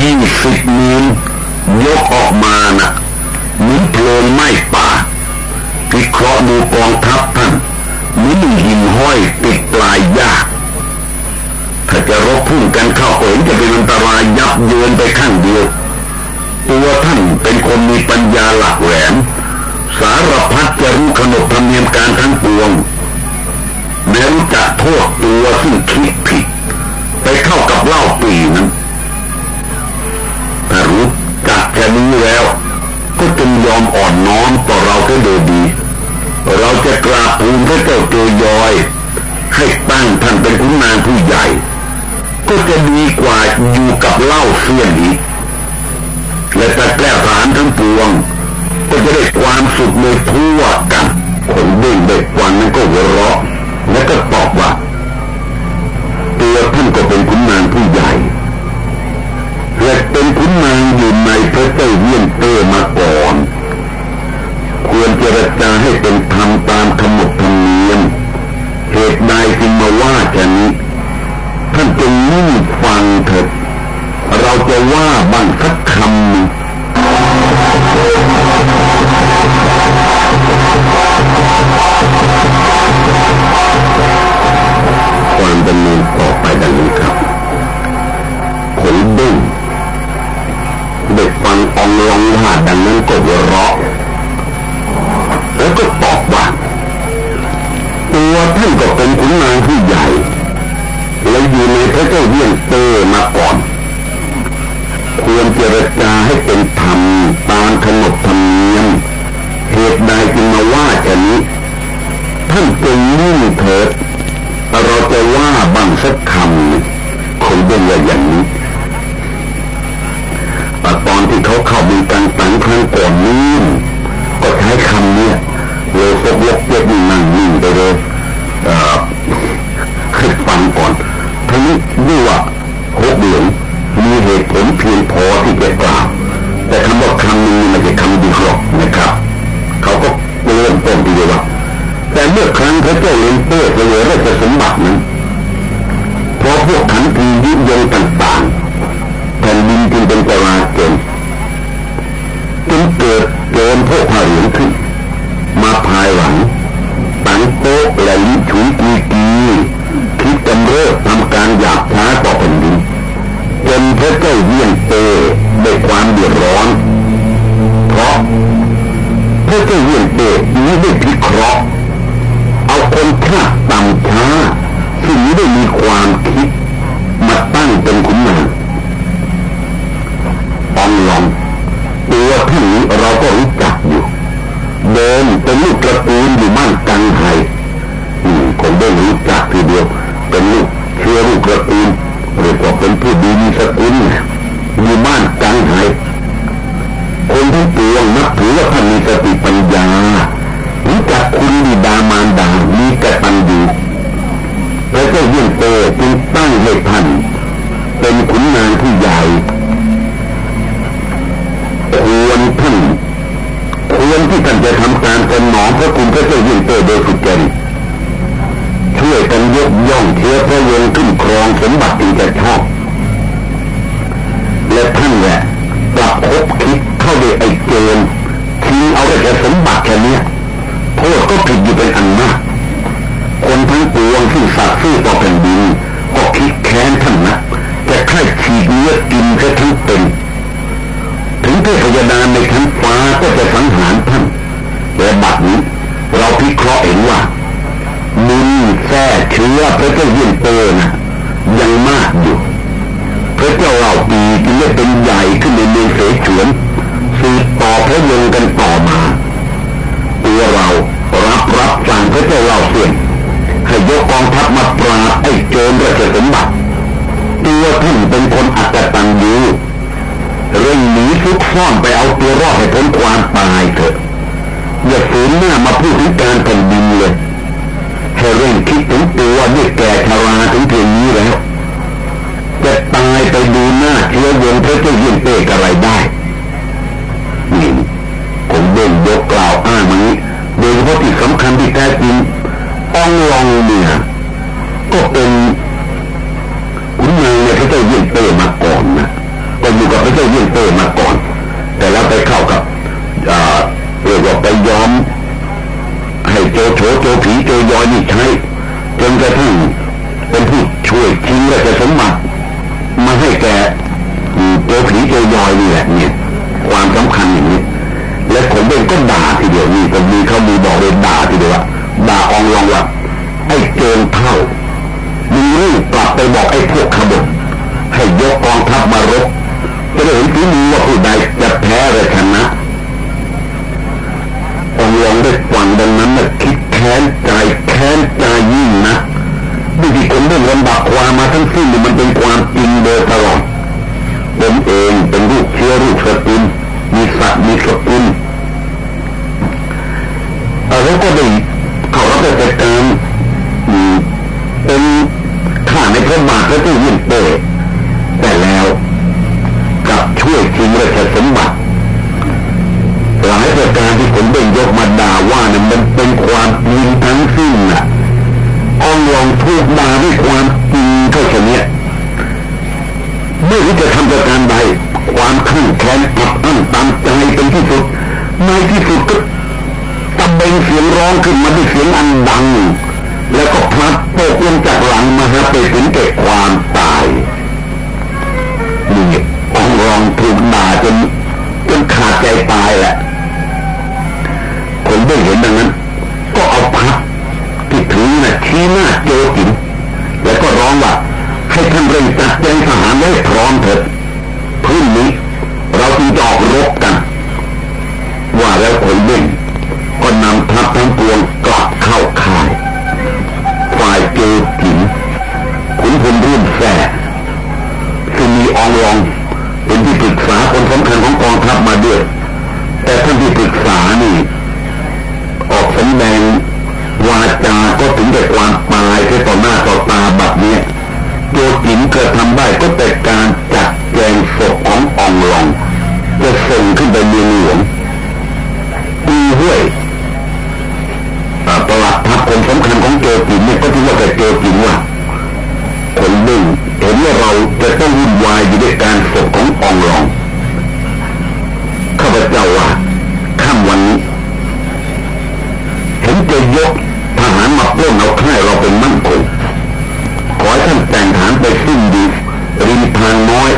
ยี่สิบมีนยกออกมานะ่ะเหมือนเพลิงไม้ป่า พิเคราะห์ดูกองทัพท่านเหมือนหินห้อยติดปลายยากถ้าจะรบพุ่งกันเข้าเห็นจะเป็นอันตรายยับเยินไปข้างเดียวตัวท่านเป็นคนมีปัญญาหลักแหลมสารพัดจะรู้ขนบธรรมเนียมการทั้งปวงแม้รู้จักโทษตัวซึ่งคิดผิด ไปเข้ากับเล่าปีนั้นถ้ารู้จักแค่นี้แล้ว ก็จึงยอมอ่อนน้อมต่อเราก็โดยดี เราจะกราบทูลพระเจ้าตัวยอย ให้ตั้งท่านเป็นขุนนางผู้ใหญ่ ก็จะดีกว่าอยู่กับเล่าเสี้ยนอีกและตะแกล้วฐานทั้งปวง ก็จะได้ความสุขเลยทั่วกันคนเด้งเด็กวันนั้นก็หัวเราะและก็ตอบว่าตัวท่านก็เป็นขุนนางผู้ใหญ่และเป็นขุนนางอยู่ในพระเจ้าเยี่ยนเตอมาก่อน ควรเจรจาให้เป็นธรรมตามขมบธรรมเนียมเหตุใดจึงมาว่ากันนี้ ท่านจงนิ่งฟังเถิดเราจะว่าบางสักคำหนึ่งความดำเนินต่อไปดังนี้ครับขนดุ้งเด็กฟังองลองว่าดังนั้นก็หัวเราะ ตัวท่านก็เป็นขุนนางผู้ใหญ่ และอยู่ในพระเจ้าเยี่ยงเตอมาก่อน ควรเจรจาให้เป็นธรรมตามขนบธรรมเนียมเหตุใดจึงมาว่าจะนี้ ท่านจงนิ่งเถิดเราจะว่าบางสักคำคงเป็นอย่างนี้ตอนที่เขาเข้ามีการตังครั้งก่อนนี้ก็ใช้คำเนี้ยโลกบลกเจ็บนั่งนิ่งไปเลย ฟังก่อนทีนี้ดูว่าหกเหลืองมีเหตุผลเพียงพอที่จะกล่าวแต่คำว่าคำนี้ม่ใช่คำดีหรอกนะครับ เขาก็เริ่มต้นดีว่าแต่เมื่อครั้งพระเจ้าเลนเตอร์เสวยราชสมบัตินั้นเพราะพวกขันทียุยงต่างๆแผ่นดินจึงเป็นจลาจลจึงเกิดโจรพวกผ้าเหลืองขึ้น มาภายหลัง ตั๋งโต๊ะและลิฉุยกุยกีคิดกำเริบทำการหยาบช้าต่อแผ่นดินจนพระเจ้าเหี้ยนเต้ได้ความเดือดร้อน เพราะพระเจ้าเยี่ยงเตนี้ได้พิเคราะห์เอาคนข้าต่ำช้าซึ่งไม่ได้มีความคิดมาตั้งเป็นขุนนางอองลองตัวท่านนี้เราก็รู้จักอยู่ เดินเป็นลูกตระกูลอยู่บ้าง ระกูลเรียกว่าเป็นผู้ดีมีสกุลอยู่บ้านกังไห้คนที่ปวงนับถือว่าท่านมีสติปัญญารู้จักคุณบิดามารดามีกตัญญูพระเจ้ายิ่งโตจึงตั้งให้ท่านเป็นขุนนางผู้ใหญ่ควรท่านควรที่ท่านจะทำการเป็นหมอพระคุณพระเจ้ายิ่งโตโดยสุจริต่วยกันยกย่องเชื้อพระวงขึ้นครองสมบัติจึงจะชอบ และท่านแหละปรับคบคิดเข้าด้วยไอ้เจนทิ้งเอาแต่สมบัติแค่นี้โทษก็ผิดอยู่เป็นอันมาก คนทั้งปวงที่สัตว์ซื่อต่อแผ่นดินก็คิดแค้นท่านนะจะใครฉีกเนื้อกินแค่ทั้งเป็นถึงเทพยดาในชั้นฟ้าก็จะสังหารท่านแต่บัดนี้เราพิเคราะห์เห็นว่ามุน แท้เชื้อพระเจ้ายิ่งเตนะยังมากอยู่ พระเจ้าเราปีจึงได้เป็นใหญ่ขึ้นในเมืองเสฉวนสืบต่อพระยงกันต่อมาตัวเรารับรับสั่งพระเจ้าเล่าเสียงให้ยกกองทัพมาปราบไอ้โจรราชสมบัติตัวท่านเป็นคนอัตตันยูเร่งหนีซุกซ่อนไปเอาตัวรอดให้พ้นความตายเถอะอย่าฝืนหน้ามาพูดถึงการแผ่นดินเลย ให้เร่งคิดถึงตัวด้วยแก่ชราถึงเพียงนี้แล้วจะตายไปดูหน้าเชื้อเวนพระเจ้าเยี่ยนเป้อะไรได้นี่ผมเบ่งยกกล่าวอ้างนี้โดยเฉพาะที่สำคัญที่แท้จริงองลองเนี่ยก็เป็นขุนนางในพระเจ้าเยี่ยนเป้มาก่อนนะก็อยู่กับพระเจ้าเยี่ยนเป้มาก่อน แต่แล้วไปเข้ากับเรียกว่าไปยอม โจโฉโจผีโจยอยนี่ใช้จนกระทั่งเป็นผู้ช่วยชิงราชสมบัติมาให้แกโจผีโจยอยนี่แหละเนี่ยความสำคัญอย่างนี้ และผมเองก็ด่าทีเดียวนี่ผมมีเขามีบอกเลยด่าทีเดียวว่าด่าองลองว่าไอ้เกินเท่ามีรูปกลับไปบอกไอ้พวกขบฏให้ยกกองทัพมารบจะได้เห็นฝีมือว่าผู้ใดจะแพ้หรือชนะ องลองได้ฟังดังนั้นนะคิดแค้นใจแค้นใจยิ่งนะด้วยที่คนเรื่องลำบากความมาทั้งสิ้นมันเป็นความจริงโดยตลอดผมเองเป็นลูกเชื้อลูกสกุลมีศักดิ์มีสกุลแล้วก็ได้เขารับราชการเป็นข้าในพระบาทและตู้ยินเตแต่แล้วกับช่วยชิงราชสมบัติ หลายประการที่ผมเบ่งยกมาด่าว่าเนี่ยมันเป็นความจริงทั้งสิ้นน่ะอองลองถูกด่าด้วยความจริงเท่านี้ไม่รู้จะทำประการใดความขั่งแค้นอับอั้นตามใจเป็นที่สุดในที่สุดก็ตะเบงเสียงร้องขึ้นมาด้วยเสียงอันดัง แล้วก็พลัดตกลงจากหลังมาฮะไปถึงแก่ความตายนี่องรองถูกด่าจนจนขาดใจตายแหละ ได้เห็นดังนั้น ก็เอาพักที่ถือน่ะชี้หน้าโจจินแล้วก็ร้องว่าให้ท่านเร่งจัดแจงทหารไว้พร้อมเถิดพื้นนี้เราจึงจออกรบกัน ว่าแล้วคนเบ่งก็นำทัพทั้งปวงกลับเข้าค่ายฝ่ายโจจินขุนพลรุ่นแส่ซึ่งมีองรองเป็นที่ปรึกษาคนสำคัญของกองทัพมาด้วย แต่ท่านที่ปรึกษานี่ ออกสำแดงวาจาก็ถึงแต่ความตายแค่ต่อหน้าต่อตาบัดเนี้ยโจจินเกิดทำได้ก็แต่การจัดแจงศพขององลองจะส่งขึ้นไปเมืองหลวงตีห้วยประหลัดทัพคนสำคัญของโจจินเนี่ยก็ถือว่าแต่โจจินว่าคนหนึ่งเห็นว่าเราจะต้องวุ่นวายอยู่ด้วยการศพขององลองข้าพเจ้าว่าข้ามวันนี้เห็น จะยกทหารมาปล้นเอาค่ายเราเป็นมั่นคงขอให้ท่านแต่งฐานไปสิ้นดีริมทางน้อย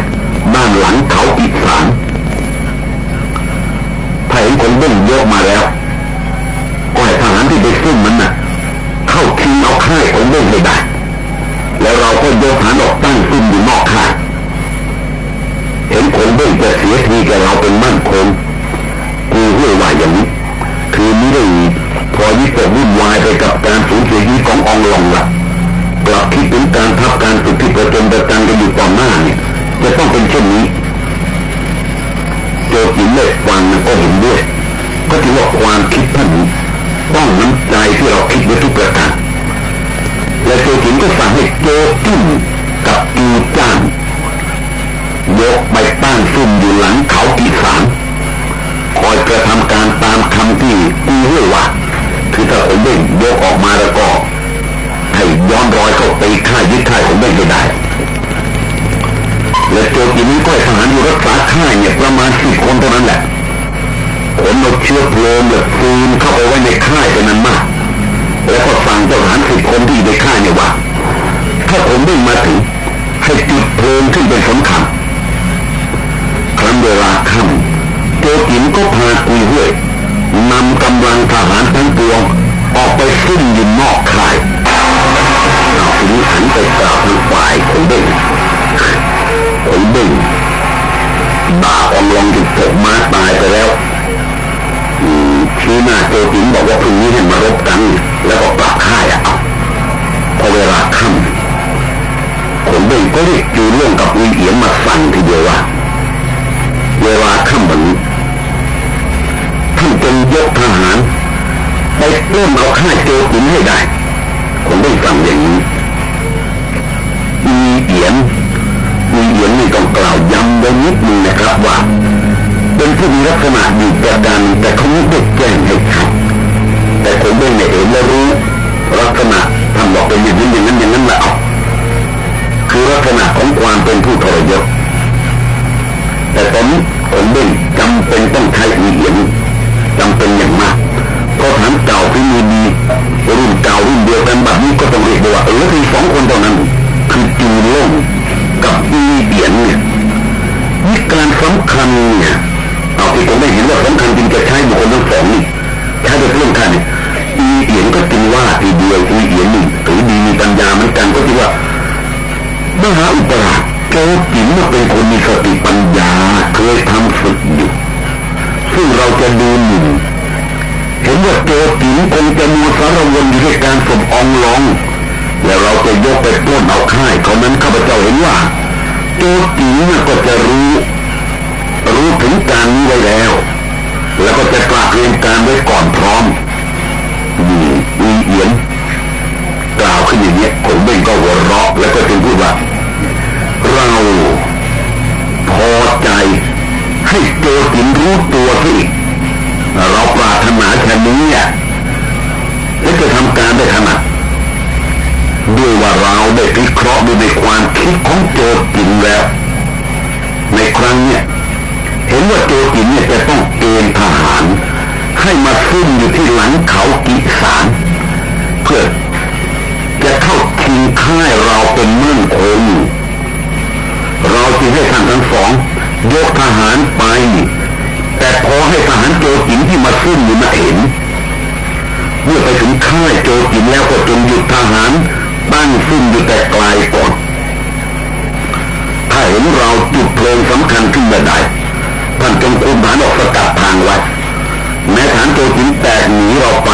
บ้านหลังเขาอีสานถ้าเห็นคนเบ้งยกมาแล้วก็ให้ทหารที่ไปสิ้นมันน่ะ เข้าชิงเอาค่ายของเบ้งให้ได้ แล้วเราก็ยกฐานออกตั้งสิ้นอยู่นอกค่ายเห็นคนเบ้งจะเสียทีแกเราเป็นมั่นคงกูเรียกว่าอย่างนี้ อยิ่งจะวุ่นวายไปกับการสูญเสียชีวิตขององหลงละกลับคิดถึงการทับการฝึกที่ประจนประจันกันอยู่ต่อหน้าเนี่ยจะต้องเป็นเช่นนี้โจกินเล็กฟังก็เห็นด้วย ก็ถือว่าความคิดท่านต้องน้ำใจที่เราคิดไว้ทุกประการและโจกินก็สั่งให้โจกิ้งายยึดค่ายผมไม่ได้ และโจทีนี้ก็ทหารอยู่รักษาค่ายเนี่ยประมาณสิบคนเท่านั้นแหละผมเอาเชื้อเพลิงแบบฟืนเข้าไปไว้ในค่ายเป็นนั้นมาก แล้วก็สั่งทหารสิบคนที่ในค่ายเนี่ยว่า ถ้าผมได้มาถึงให้จุดเพลิงขึ้นเป็นสำคัญครั้งเวลาค่ำโจกินก็พาคุยด้วยนำกำลังทหารทั้งปวงออกไปขึ้นอยู่นอกค่าย หันไปกล่าวทางฝ่ายของเบ่งของเบ่งด่าอองลองจุดตกม้าตายไปแล้วชี้หน้าโจตินบอกว่าพรุ่งนี้ให้มารบกัน แล้วก็กลับค่ายอะพอเวลาค่ำคนเบ่งก็เรียกจูเรื่องกับอุยเอียนมาสั่งทีเดียวว่าเวลาค่ำแบบนี้ท่านจงยกทหารไปเริ่มเอาค่ายโจกินให้ได้ ผมได้ฟังอย่างนี้ ยนมีเอียนนี่ต้องกล่าวย้ำไว้นิดนึงนะครับว่า เป็นผู้มีลักษณะอยู่ประการแต่เขาไม่ได้แจ้งให้ชัดแต่ผมได้ในเห็นและรู้ลักษณะทำบอกเป็นอย่างนั้นอย่างนั้นอย่างนั้นแหละคือลักษณะของความเป็นผู้ทรยศแต่ตอนนี้ผมได้จำเป็นต้องใช้อีเอียนจำเป็นอย่างมากเพราะฐานเก่าที่มีดีรุ่นเก่ารุ่นเดียวกันแบบนี้ก็ต้องเรียกว่าเออคือสองคนเท่านั้น คือจูล่งกับอีเดียนเนี่ยนี่การสำคัญเนี่ยเอาที่ผมได้เห็นว่าสำคัญจริงจะใช้บุคคลทั้งสองนี่ใช้โดยเรื่องท่านเนี่ยอีเอียนก็จริงว่าทีเดียวอีเอียนนี่งถือดีมีปัญญาเหมือนกันก็จริงว่ามหาอุปราชโจจิ๋มเป็นคนมีสติปัญญาเคยทำฝึกอยู่ซึ่งเราจะดูหนึ่งเห็นว่าโจจิ๋มคงจะมัวสารวนอยู่ด้วยการสมองลอง แล้วเราจะยกไปปล้นเอาค่ายเขานั้นข้าพเจ้าเห็นว่าโจจิ๋มก็จะรู้ รู้ถึงการนี้ไว้แล้ว แล้วก็จะกลาเรียนการไว้ก่อนพร้อมนี่มีเอียนกล่าวขึ้นอย่างนี้ผมเองก็หัวเราะแล้วก็จึงพูดว่า เราพอใจให้โจตินรู้ตัวที่เราปรารถนาแค่นี้และจะทำการได้ขนาด ด้วยว่าเราได้วิเคราะห์ดูในความคิดของโจตินแล้ว ในครั้งเนี้ยเห็นว่าโจตินเนี่ยจะต้องเกณฑ์ทหาร ให้มาซุ่มอยู่ที่หลังเขากิสารเพื่อจะเข้าชิงค่ายเราเป็นมั่นคงเราจึงให้ท่านทั้งสองยกทหารไป แต่พอให้ทหารโจจินที่มาซุ่มอยู่มาเห็นเมื่อไปถึงค่ายโจจินแล้วก็จงหยุดทหาร ตั้งซุ่มอยู่แต่ไกลก่อน ถ้าเห็นเราจุดเพลิงสำคัญขึ้นมาได้ท่านจงคุมฐานออกสกัดทางไว้แม้ฐานโจจินแตกหนีเราไป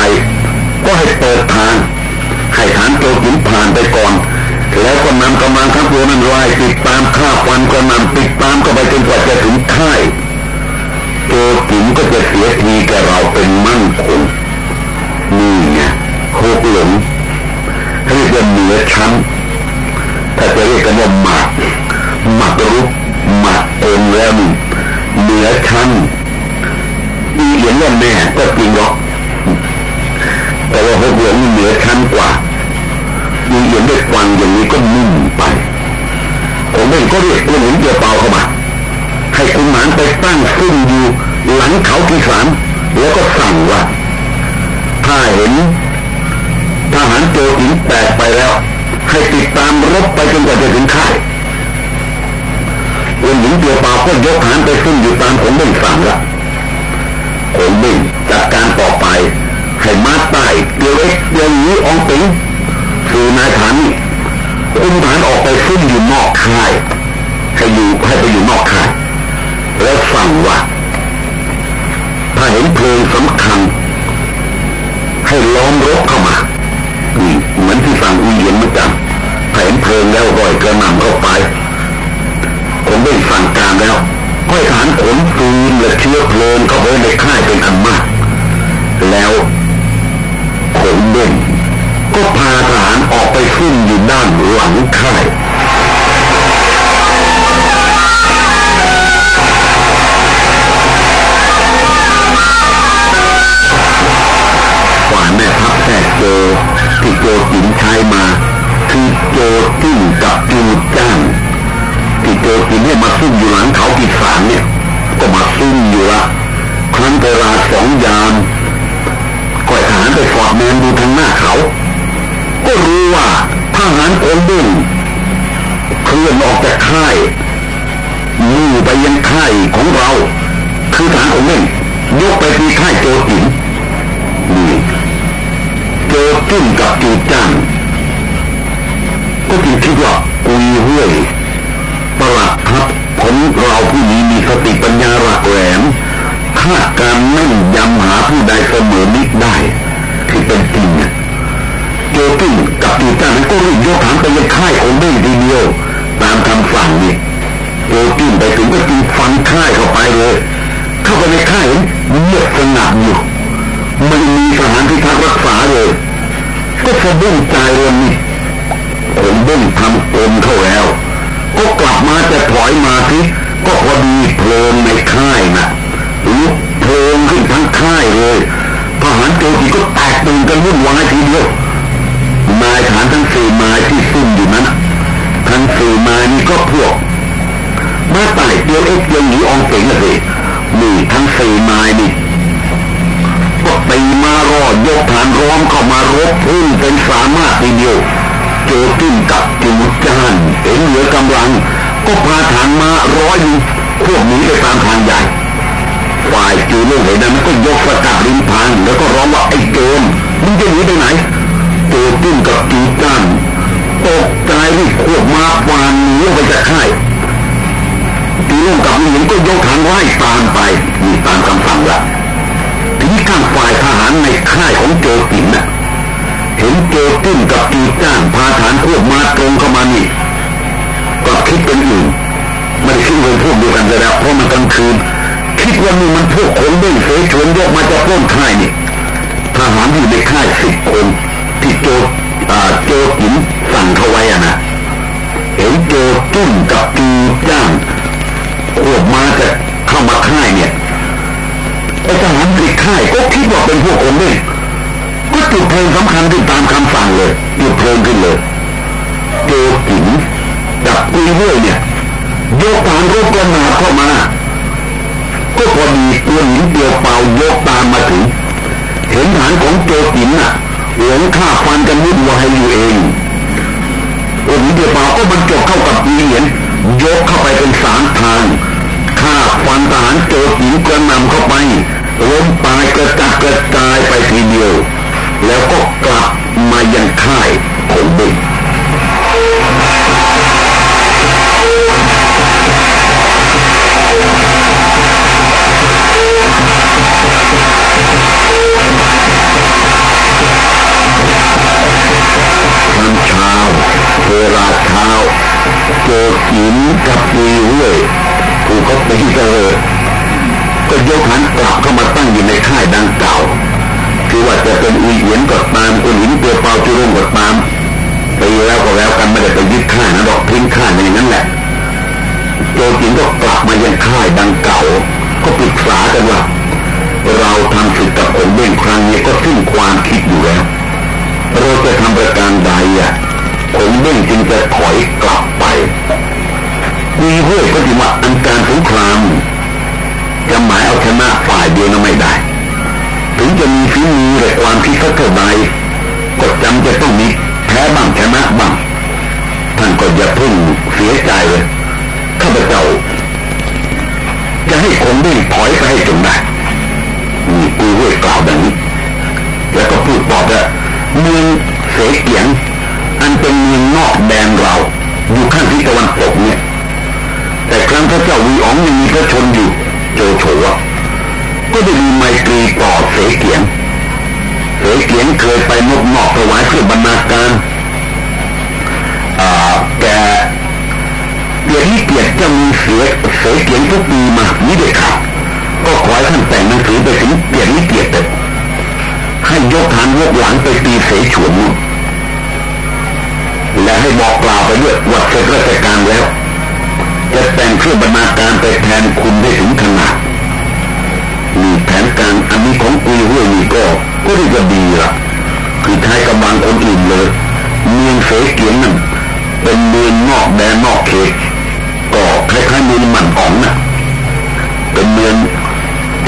ก็ให้เปิดทางให้ฐานโจจินผ่านไปก่อน แล้วก็นำกำลังทั้งปวงนั้นไล่ติดตามข้าฟันก็นำติดตามก็ไปจนกว่าจะถึงค่ายโจจิ๋มก็จะเสียทีแกเราเป็นมั่นคงนี่ไงโคกหลง เรียกว่าเหนือชั้นถ้าจะเรียกกันว่าหมักหมักรุกหมักเองแล้วเหนือชั้นมีเหรียญว่าแม่ก็จริงหรอกแต่ว่าโคกหลงเหนือชั้นกว่ามีเอียนได้ฟังอย่างนี้ก็นิ่งไปผมเองก็เรียกคุณหญิงเดียวเปล่าเข้ามาให้คุณหมานไปตั้งซึ่งอยู่หลังเขากีสานแล้วก็สั่งว่าถ้าเห็น ทหารโจถิงแตกไปแล้ว ให้ติดตามรบไปจนกว่าจะถึงค่ายคุณหญิงเดียวเปล่าก็ยกฐานไปซึ่งอยู่ตามผมเบ่งสั่งละผมเบ่งจัดการต่อไปให้มาใต้เดียวเอ็กเดียวนี้อองติงคือนายฐานคุมฐานออกไปซุ่มอยู่นอกค่ายให้อยู่ให้ไปอยู่นอกค่ายแล้วสั่งว่าถ้าเห็นเพลิงสำคัญ ให้ล้อมรบเข้ามา มือนที่สั่งอุเยียนเมื่อจังถ้าเห็นเพลิงแล้วก็กระนำเข้าไปผมได้สั่งการแล้วก็ให้ฐานขนฟืนและเชื้อเพลิงเข้าไปในค่ายเป็นอันมากแล้วขนเด่นก็พาทหารออกไปขึ้นอยู่ด้านหลังค่ายฝ่ายแม่ทัพแท้โจที่โจจิ มา คือโจจิ้งกับจูจ้างที่โจจิ้งเนให้มาซุ่มอยู่หลังเขากีสานเนี่ย ก็มาซุ่มอยู่ละครั้นเวลาสองยามก็ทหารไปฟอดแมนดูทางหน้าเขา ก็รู้ว่าทหารคนดึงเคลื่อนออกจากค่ายมุ่ไปยังค่ายของเรา คือฐานของเม่นยกไปที่ค่ายโจตินนี่โจตินกับจูจัง ก็จึงคิดว่ากุยเฮ้ยประหลัดครับผมเราผู้นี้มีสติปัญญาหลักแหลมคาดการแม่นยำหาผู้ใดเสมอนิดได้ที่เป็นจริงเนี่ยโจกิ้งกับตูจ้านั้นก็รีบยกฐานไปยังค่ายของเบ้ทีเดียวตามคำสั่งนี่โจกิ้งไปถึงก็จึงฟันค่ายเข้าไปเลย เข้าไปในค่ายเนเงียบสงัดอยู่ไม่มีทหารพิทักรักษาเลยก็สะดุ้งใจเรื่องนี้ ผมบุ้งทำโอมเข้าแล้ว ก็กลับมาจะถอยมาสิก็พอดีเพลิงในค่ายนะลุกเพลิงขึ้นทั้งค่ายเลยทหารโจรก็แตกตื่นกันวุ่นวายทีเดียวนายฐานทั้งสี่นายที่ซุ่มอยู่นั้นทั้งสี่นายนี่ก็พวกมาไต่เตียวเอ็กเตียวหนีอองเป่งละสินี่ทั้งสี่นายนี่ก็ตีมารอดยกฐานร้อมเข้ามารบพุ่งเป็นสามารถทีเดียว เจอขึ้นกับจูจานเห็นเหลือกำลัง ก็พาฐานมาร้อยนึงพวกนี้ไปตามทางใหญ่ฝ่ายจูโล่เห็นนั้นก็ยกสกัดริมทางแล้วก็ร้องว่าไอ้โจรมึงจะหนีไปไหนโจขึ้นกับจูจานตกใจรีบควบมาฟานหนีไปจากค่ายจูโล่กับหญิงก็ยกฐานไล่ตามไปมีตามคำสั่งละทีนี้ข้างฝ่ายทหารในค่ายของโจตินน่ะ เห็นโจติ้นกับจีจ้างพาฐานพวกมาตรงเข้ามานี่ก็คิดเป็นอื่นไม่ได้คิดเป็นพวกเดียวกันแล้วเพราะมันกลางคืน คิดว่านี่มันพวกคนเด้งเสฉวนยกมาจากต้นค่ายนี่ทหารอยู่ในค่ายสิบคนที่โจโจตินสั่งเขาไว้อะนะเห็นโจตุ้นกับจีจ้างพวกมาจะเข้ามาค่ายเนี่ยไอ้ทหารในค่ายก็คิดว่าเป็นพวกคนเด้ง ก็จุดเพลิงสำคัญขึ้นตามคำสั่งเลยจุดเพลิงขึ้นเลยโจกินกับปุยเรื่อยเนี่ยยกฐานรบกระนาเข้ามา ก็พอดีตัวหญิงเดียวเปล่ายกตามมาถึง เห็นฐานของโจกินน่ะหวงฆ่าฟันกันวุ่นวายอยู่เองตัวหเดียวเปล่าก็บรรจบเข้ากับปีเหรียญยกเข้าไปเป็นสามทางฆ่าฟันทหารโจกินกระนำเข้าไปล้มตายกระจัดกระจายไปทีเดียว แล้วก็กลับมายังค่ายของเด็กทันเช้าเวลาเช้าเจอหินกับวีเว้ยถูกเขาตีเลยก็ยกหันกลับเข้ามาตั้งอยู่ในค่ายดังเก่า คือว่าจะเป็นอุยเหวียนก็ตามอุยหินเตียวเปาจุรุ่งก็ตามไปแล้วก็แล้วกันไม่ได้ไปยึดค่านะดอกทิ้งค่ายอย่างนั้นแหละโจจินก็กลับมายังค่ายดังเก่า ก็ปรึกษากันว่าเราทำศึกกับผมเบ้งครั้งนี้ก็สิ้นความคิดอยู่แล้วเราจะทำประการใดอะผมเบ้งจึงจะถอยกลับไปมีเพื่อก็ถือว่าอันการสงครามจะหมายเอาชนะฝ่ายเดียวนั้นไม่ได้ ถึงจะมีฝีมือแต่ความคิดเขาเท่าใดก็จำจะต้องมีแพ้บ้างชนะบ้างท่านก็อย่าพึ่งเสียใจเลยข้าพเจ้าจะให้คนได้ถอยไปให้จนได้มีกูเวกล่าวดังนี้ แล้วก็พูดตอบว่าเมืองเสเกียง อันเป็นเมืองนอกแดนเราอยู่ข้างที่ตะวันตกเนี่ย แต่ครั้งพระเจ้าวีอ๋องยังมีพระชนอยู่ โจโฉ ก็ได้มีไมตรีต่อเสเกียงเสเกียงเคยไปนกนอกถวายเพื่อบรรณาการแกเกียรติเกียรติจะมีเสียเสเกียงทุกปีมานี่เด็กข่าวก็ขอให้ท่านแต่งหนังสือไปถึงเกียรติเกียรติให้ยกฐานยกหลังไปตีเสฉวนและให้บอกกล่าวไปด้วยว่าเสร็จราชการแล้วจะแต่งเครื่องบรรณาการไปแทนคุณได้ถึงขนาด มีแผนการอันนี้ของกุยห้วยนี่ก็ก็ที่จะดีละคือใช้กำลังคนอื่นเลยเมืองเสเกียงนั่นเป็นเมืองนอกแดนนอกเขตก็คล้ายๆเมืองหมันอ๋องนะเป็นเมือง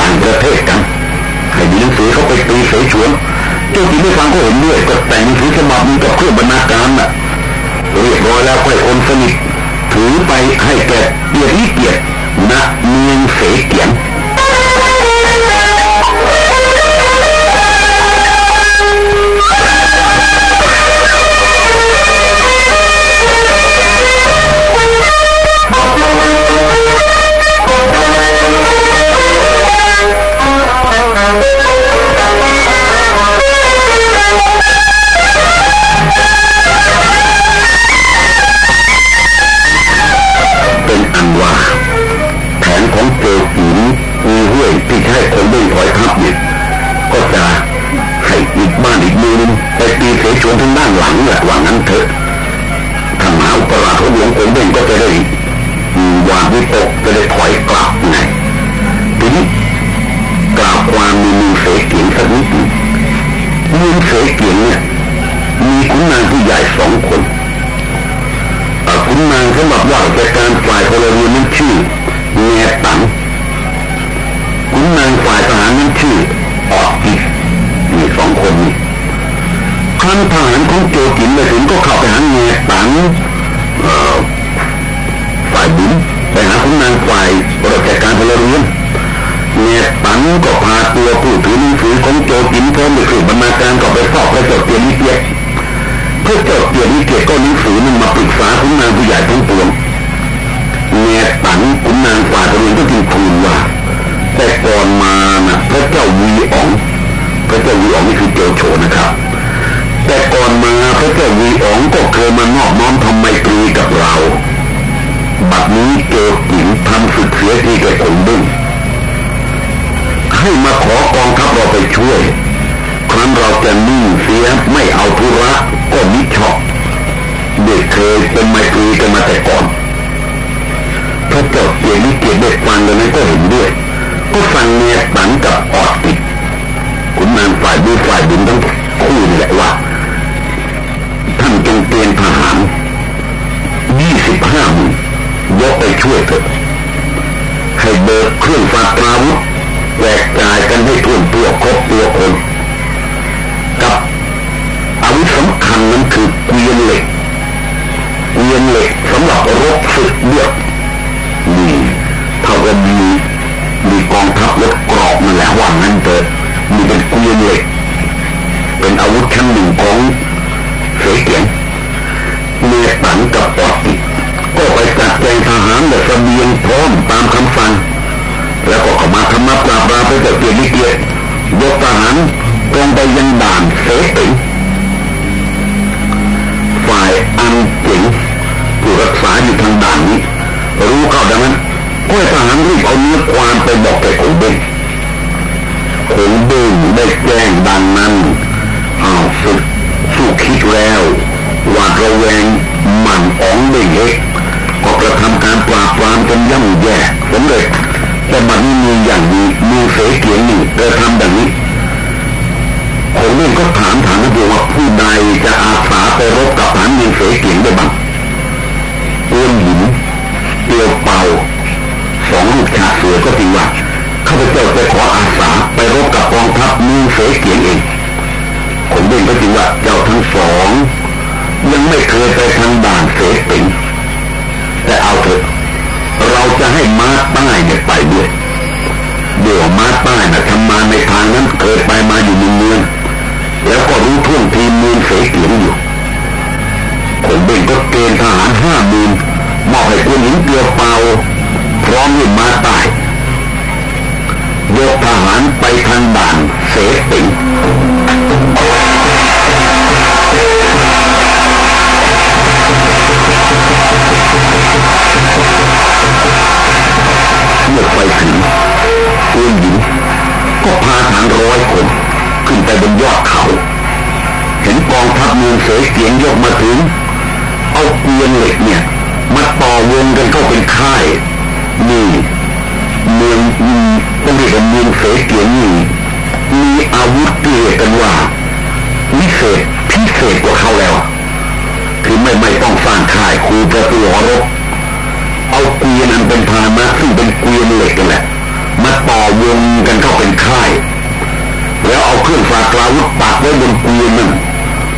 ต่างประเทศกันให้มีหนังสือเขาไปตีเสฉวนเจ้าที่ไม่ฟังก็เห็นด้วยก็แต่งหนังสือฉบับนี้กับเครื่องบรรณาการน่ะเรียบร้อยแล้วค่อยคนสนิทถือไปให้แกเกียรติเกียรติณเมืองเสเกียง ว่า แผนของเจสีมีเรื่องที่ให้คนเล่นถอยทับเนี่ยก็จะให้อีกบ้านอีกมือนไปตีเสชวนทางด้านหลังแหละวัานั้นเถอะทามหาอุปราชหลวงคนเล่นก็จะได้วางวิตกจะได้ถอยกลับไงทีนี้กล่าวความมีมือเสเกียนสักนิดมือเสเกียนเนี่ยมีคุณนางผู้ใหญ่สองคน ขุนนางสำหรับว่าราชการฝ่ายพลเรือนนั้นชื่อแง่ตังขุนนางฝ่ายทหารนั้นชื่อออกกิมีสองคนนี้คันทหารของโจกินไปถึงก็เข้าไปหาแง่ตังฝ่ายบุญไปหาขุนนางฝ่ายราชการพลเรือนเนตังก็พาตัวผู้ถือหนังสือของโจกินพร้อมด้วยเครื่องบรรณาการก็ไปสอบพระเจ้าเตียนเตีย เพระเจ้าเตียนิเตียก็หนังสือมันมาปรึกษาขุนนางผู้ใหญ่ทั้งปวงเนตังขุนนางฝ่ายพลเรือนก็จึงทูลว่า แต่ก่อนมานะพระเจ้าวีอ๋อง พระเจ้าวีอ๋องนี่คือโจโฉนะครับ แต่ก่อนมาพระเจ้าวีอ๋องก็เคยมานอบน้อมทำไมตรีกับเรา บัดนี้โจกินทำสึกเสียทีแก่ผลบุ้งให้มาขอกองทัพเราไปช่วย ครั้นเราจะนิ่งเสียไม่เอาธุระ ก็มิชอบเด็กเคยเป็นไมตรีกันมาแต่ก่อนพระเจ้าเกียรติเกียรติเด็กฟังกันนั้นก็เห็นด้วย ก็ฟังเนียตันกับออดติดคุณนางฝ่ายดูฝ่ายบุญทั้งคู่นี่แหละว่าท่านจงเตรียมทหารยี่สิบห้ามือยกไปช่วยเถอะให้เบิกเครื่องฟาตราวุธแจกจ่ายกันให้ทั่วตัวครบตัวคนกับ วุธสำคัญนั้นคือเกวียนเหล็กเกวียนเหล็กสำหรับรบศึกเดือดนี่เท่ากับมีมีกองทัพรถกรอบนั่นแหละว่างั้นเถิดมีเป็นเกวียนเหล็ก เป็นอาวุธชั้นหนึ่งของเสเกียงเมียตันกับปอดติก็ไปจัดแจงทหารแบบเสบียงพร้อมตามคำสั่งแล้วก็เข้ามาทำมาปราบปราไปเกิดเกียรติเกียรติยกทหารตรงไปยังด่านเสติ ฝ่ายอันเจ๋งผู้รักษาอยู่ทางด่านนี้ รู้เข้าดังนั้นก็ให้ทหารรีบเอาเนื้อความไปบอกแก่ขงเบงขงเบงได้แจ้งดังนั้นอ้าวสุดสู้คิดแล้วหวาดระแวงหมั่นอ๋องเบ่งเอกก็กระทำการปราบปรามจนย่ำแย่สำเร็จแต่บัดนี้มีอย่างนี้มีเสเกียงหนี่งกระทำแบบนี้ คนนี้ก็ถามถามนักว่าผู้ใดจะอาสาไปรบกับฐานยิงเสเกียงได้บ้างเอื้อมหินเตียวเป่าสองลูกชาเสือก็จริงว่าข้าพเจ้าจะขออาสาไปรบกับกองทัพมือเสเกียงเองผมเองก็จริงว่าเจ้าทั้งสองยังไม่เคยไปทางด่านเสติงแต่เอาเถอะเราจะให้ม้าใต้เนี่ยไปด้วยเดี๋ยวม้าใต้นะทำมาในทางนั้นเคยไปมาอยู่เมืองเมือง แล้วก็รู้ท่วงทีมมือเสเกียงอยู่ผมเองก็เกณฑ์ทหารห้าหมื่นมอบให้คุณหญิงเกลียวเปาพร้อมด้วยม้าต้ยยกทหารไปทางด่านเสติงเมื่อไปถึงอุ้ยหญิงก็พาทางร้อยคน ขึ้นไปบนยอดเขา เห็นกองทัพเมืองเสยเกียงยกมาถึง เอาเกวียนเหล็กเนี่ยมาต่อวงกันเข้าเป็นค่ายนี่เมืองต้องเรียกว่าเมืองเสยเกียงนี่มีอาวุธเรียกกันว่าวิเศษพิเศษกว่าเขาแล้วคือไม่ไม่ต้องสร้างค่ายคูประตูหอรบเอาเกวียนอันเป็นพาหนะซึ่งเป็นเกวียนเหล็กกันแหละมาต่อวงกันเข้าเป็นค่าย แล้วเอาเครื่องฝากราวุธปักไว้บนเกวียนนั่น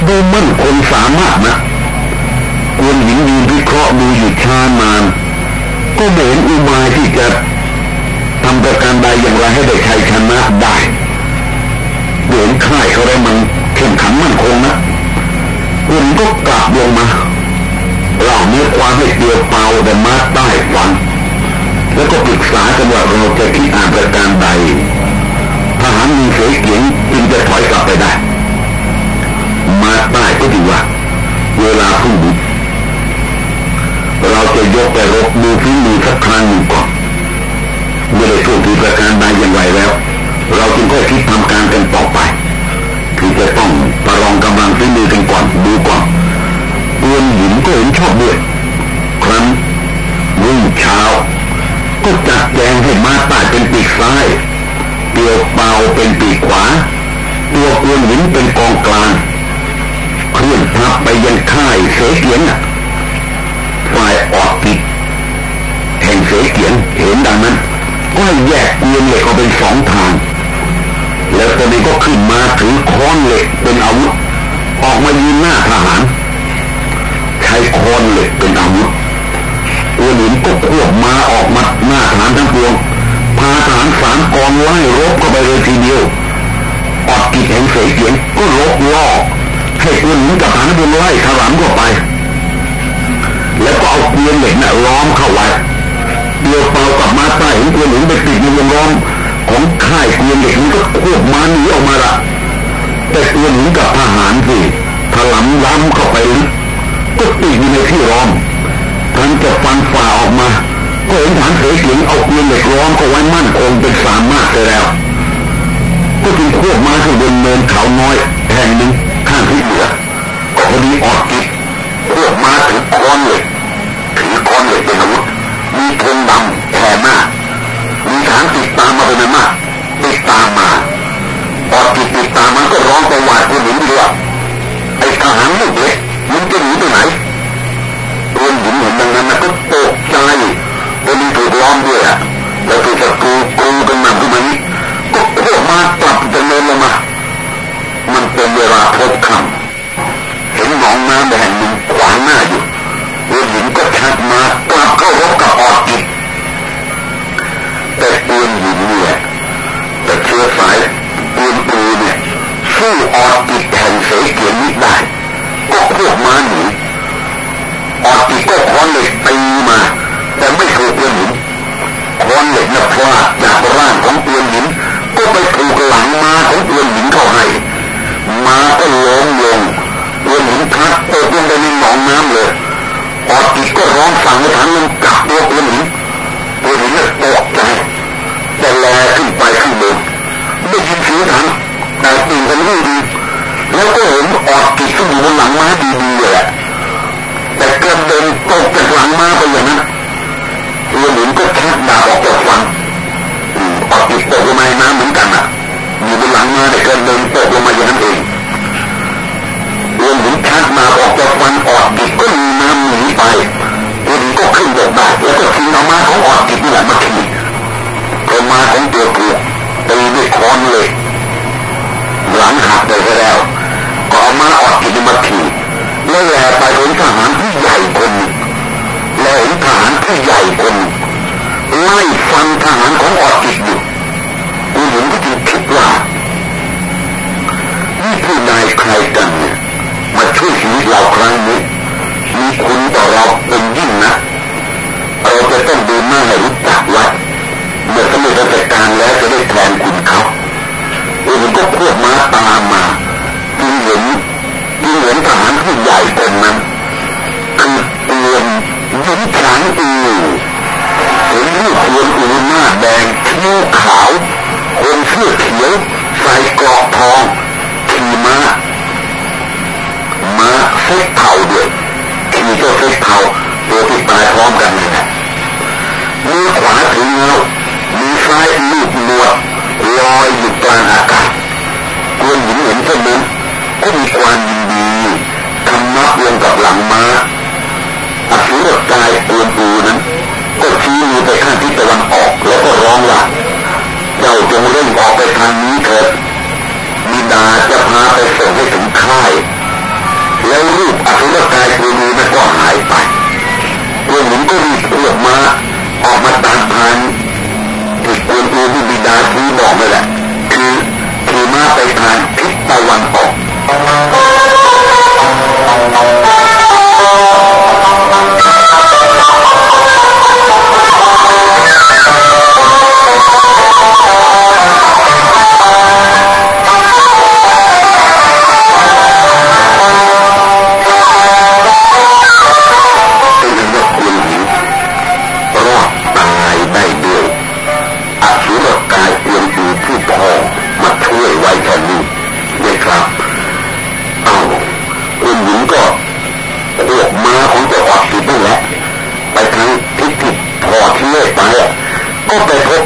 ดูมั่นคนสามารถนะกวนหินยืนวิเคราะห์ดูอยู่ชานานก็เห็นอุบายที่จะทำประการใดอย่างไรให้ได้ชัยชนะได้เดินค่ายเขาได้มันเข้มขันมั่นคงนะคุณก็กลับลงมาเราเนื้อความให้เดียวเปล่าแต่มาใต้ฟังแล้วก็ปรึกษากันว่าเราจะคิดอ่านประการใด หารมีเสียเกียงจึงจะถอยกลับไปได้ มาใต้ก็ดีว่า เวลาพุ่งเราจะยกไปรบมือพื้นมือสักครั้งหนึ่งก่อนเมื่อได้ท่วงทีประการใดอย่างไรแล้ว เราจึงค่อยคิดทำการกันต่อไปคือจะต้องประลองกำลังพื้นมือกันก่อนดูก่อนเรือนหญิงก็เห็นชอบด้วยครั้นรุ่งเช้าก็จัดแจงให้มาตายเป็นปีกซ้าย เตียวเปาเป็นปีกขวา ตัวกวนหินเป็นกองกลางเคลื่อนทัพไปยังค่ายเสเกียนฝ่ายออกติดแห่งเสเกียนเห็นดังนั้น ก็แยกเกวียนเหล็กออกเป็นสองทาง แล้วตอนนี้ก็ขึ้นมาถือค้อนเหล็กเป็นอาวุธออกมายืนหน้าทหาร ใช้ค้อนเหล็กเป็นอาวุธตัวหนุนก็ควบมาออกมาหน้าทหารทั้งปวงาทหารสามกองไล่รบเข้าไปเลยทีเดียวออกกิจแห่งเสเกียนก็ลบล่อให้ตัวหนุกับทหารบนไล่ถลำเข้าไป แล้วก็เอาเกวียนเหล็กน่ะล้อมเข้าไว้เดียวเปล่ากับมาใต้เห็นตัวหนุนไปติดในวงล้อมของค่ายเกวียนเหล็กมันก็ควบมาหนีออกมาละแต่ตัวหนุนกับทหารสิถลำล้ำเข้าไปลึกก็ติดอยู่ในที่ล้อมท่านจะฟันฝ่าออกมา ก็เห็นฐานเสเสียงเอาเกวียนเหล็กล้อมก็ไว้มั่นคงเป็นสามารถเลยแล้ว ก็จึงควบมาขึ้นบนเนินเขาน้อยแห่งหนึ่งข้างที่เหลือก็พอดีออกกิจควบมาถือค้อนเหล็กถือค้อนเหล็กเป็นอาวุธมีธงดำแผ่หน้ามีฐานติดตามมาเป็นมากติดตามมาออกกิจติดตามมันก็ร้องไปว่าคุณหญิงดีว่าไอ้ทหารลูกเล็กมันจะหนีไปไหนรวมหญิงเห็นดังนั้นก็ตกใจ พอดีถูกล้อมด้วยอะแล้วถูกศัตรูกรูกันมาขึ้นมานี้ก็พวกมากลับจะเนินลงมา มันเป็นเวลาพบคำเห็นหนองน้ำแห่งหนึ่งขวางหน้าอยู่รวมหญิงก็ชักมากลับเข้ารบกับออกกิจแต่ปืนหญิงเนี่ยแต่เชื้อสายปืนปืนเนี่ยสู้ออกกิจแห่งเสเกียรนิดได้ก็พวกมาหนีออกกิจก็ค้อนเหล็กตีมา แต่ไม่ถูกเปืนหินคอนเหล็กน่ะพลาดจากร่างของเปืนหินก็ไปถูกหลังมาของเปืนหินเข้าให้มาก็ล้มลงเปืนหินพัดตกลงไปในหนองน้ำเลยออกกิจก็ร้องสั่งให้ทันมันกลับตัวเปืนหินเปืนหินตกใจแต่แลขึ้นไปข้างบนได้ยินเสียงทันแต่ตื่นกันไม่ดีแล้วก็เห็นออกกิจซึ่งอยู่บนหลังม้าดีๆแหละแต่กระเด็นตกจากหลังม้าไปอย่างนั้น เรือหมุนก็ชักดาบออกจากฟันออกกิจตกลงมาในน้ำเหมือนกันอะอยู่บนหลังม้าแต่กระเด็นตกลงมาอย่างนั้นเองเรือหมุนชักมาออกจากฟันออกกิจก็มีน้ำหนีไปเรือหมุนก็ขึ้นบกได้แล้วก็ทิ้งเอามาของออกกิจนี่แหละมาขี่พอมาของตัวกูตีด้วยค้อนเล็กหลังหักไปแล้วก็เอามาออกกิจมาขี่แล้วแหลไปเห็นทหารที่ใหญ่คนหนึ่ง แล้วเห็นทหารที่ใหญ่คนไล่ฟันทหารของออกกิจอยู่กูเห็นก็จึงคิดว่านี่ผู้นายใครกันเนี่ยมาช่วยชีวิตเราครั้งนี้มีคุณต่อเราเป็นยิ่งนะเราจะต้องดูหน้าให้รู้จักไว้เมื่อสำเร็จราชการแล้วจะได้แทนคุณเขาเออผมก็ควบม้าตามมาจึงเห็นจึงเห็นทหารผู้ใหญ่คนนั้นคือเตียน ยิ้มฉางอือเห็นลูกควรอือหน้าแดงคิ้วขาวคนเสื้อเขียวใส่กรอกทองขี่ม้าม้าเซ็กเผาด้วยขี่เจ้าเซ็กเผาตัวที่ตายพร้อมกันนี่นะมือขวาถือเงามือซ้ายลูกนวดลอยอยู่กลางอากาศกวนหญิงเห็นเช่นนั้นก็มีความยินดีคำนับลงกับหลังม้า อสุรกายกวนปูนั้น ก็ชี้มือไปข้างทิศตะวันออก แล้วก็ร้องว่าเจ้าจงเร่งออกไปทางนี้เถิดมิดาจะพาไปส่งให้ถึงค่าย แล้วรูปอสุรกายกวนปูนั้นก็หายไปกวนหญิงก็รีบขวบมาออกมาตามทางที่กวนปูที่บิดาชี้บอกนั่นแหละคือขี่ม้าไปทางทิศตะวันออก พอมาช่วยไว้แค่นี้นะครับเอาคุณหญิงก็ขวบม้าของเจ้าออกสินั่นแหละไปทางทิศที่พอที่เล่ไปก็ไปพบ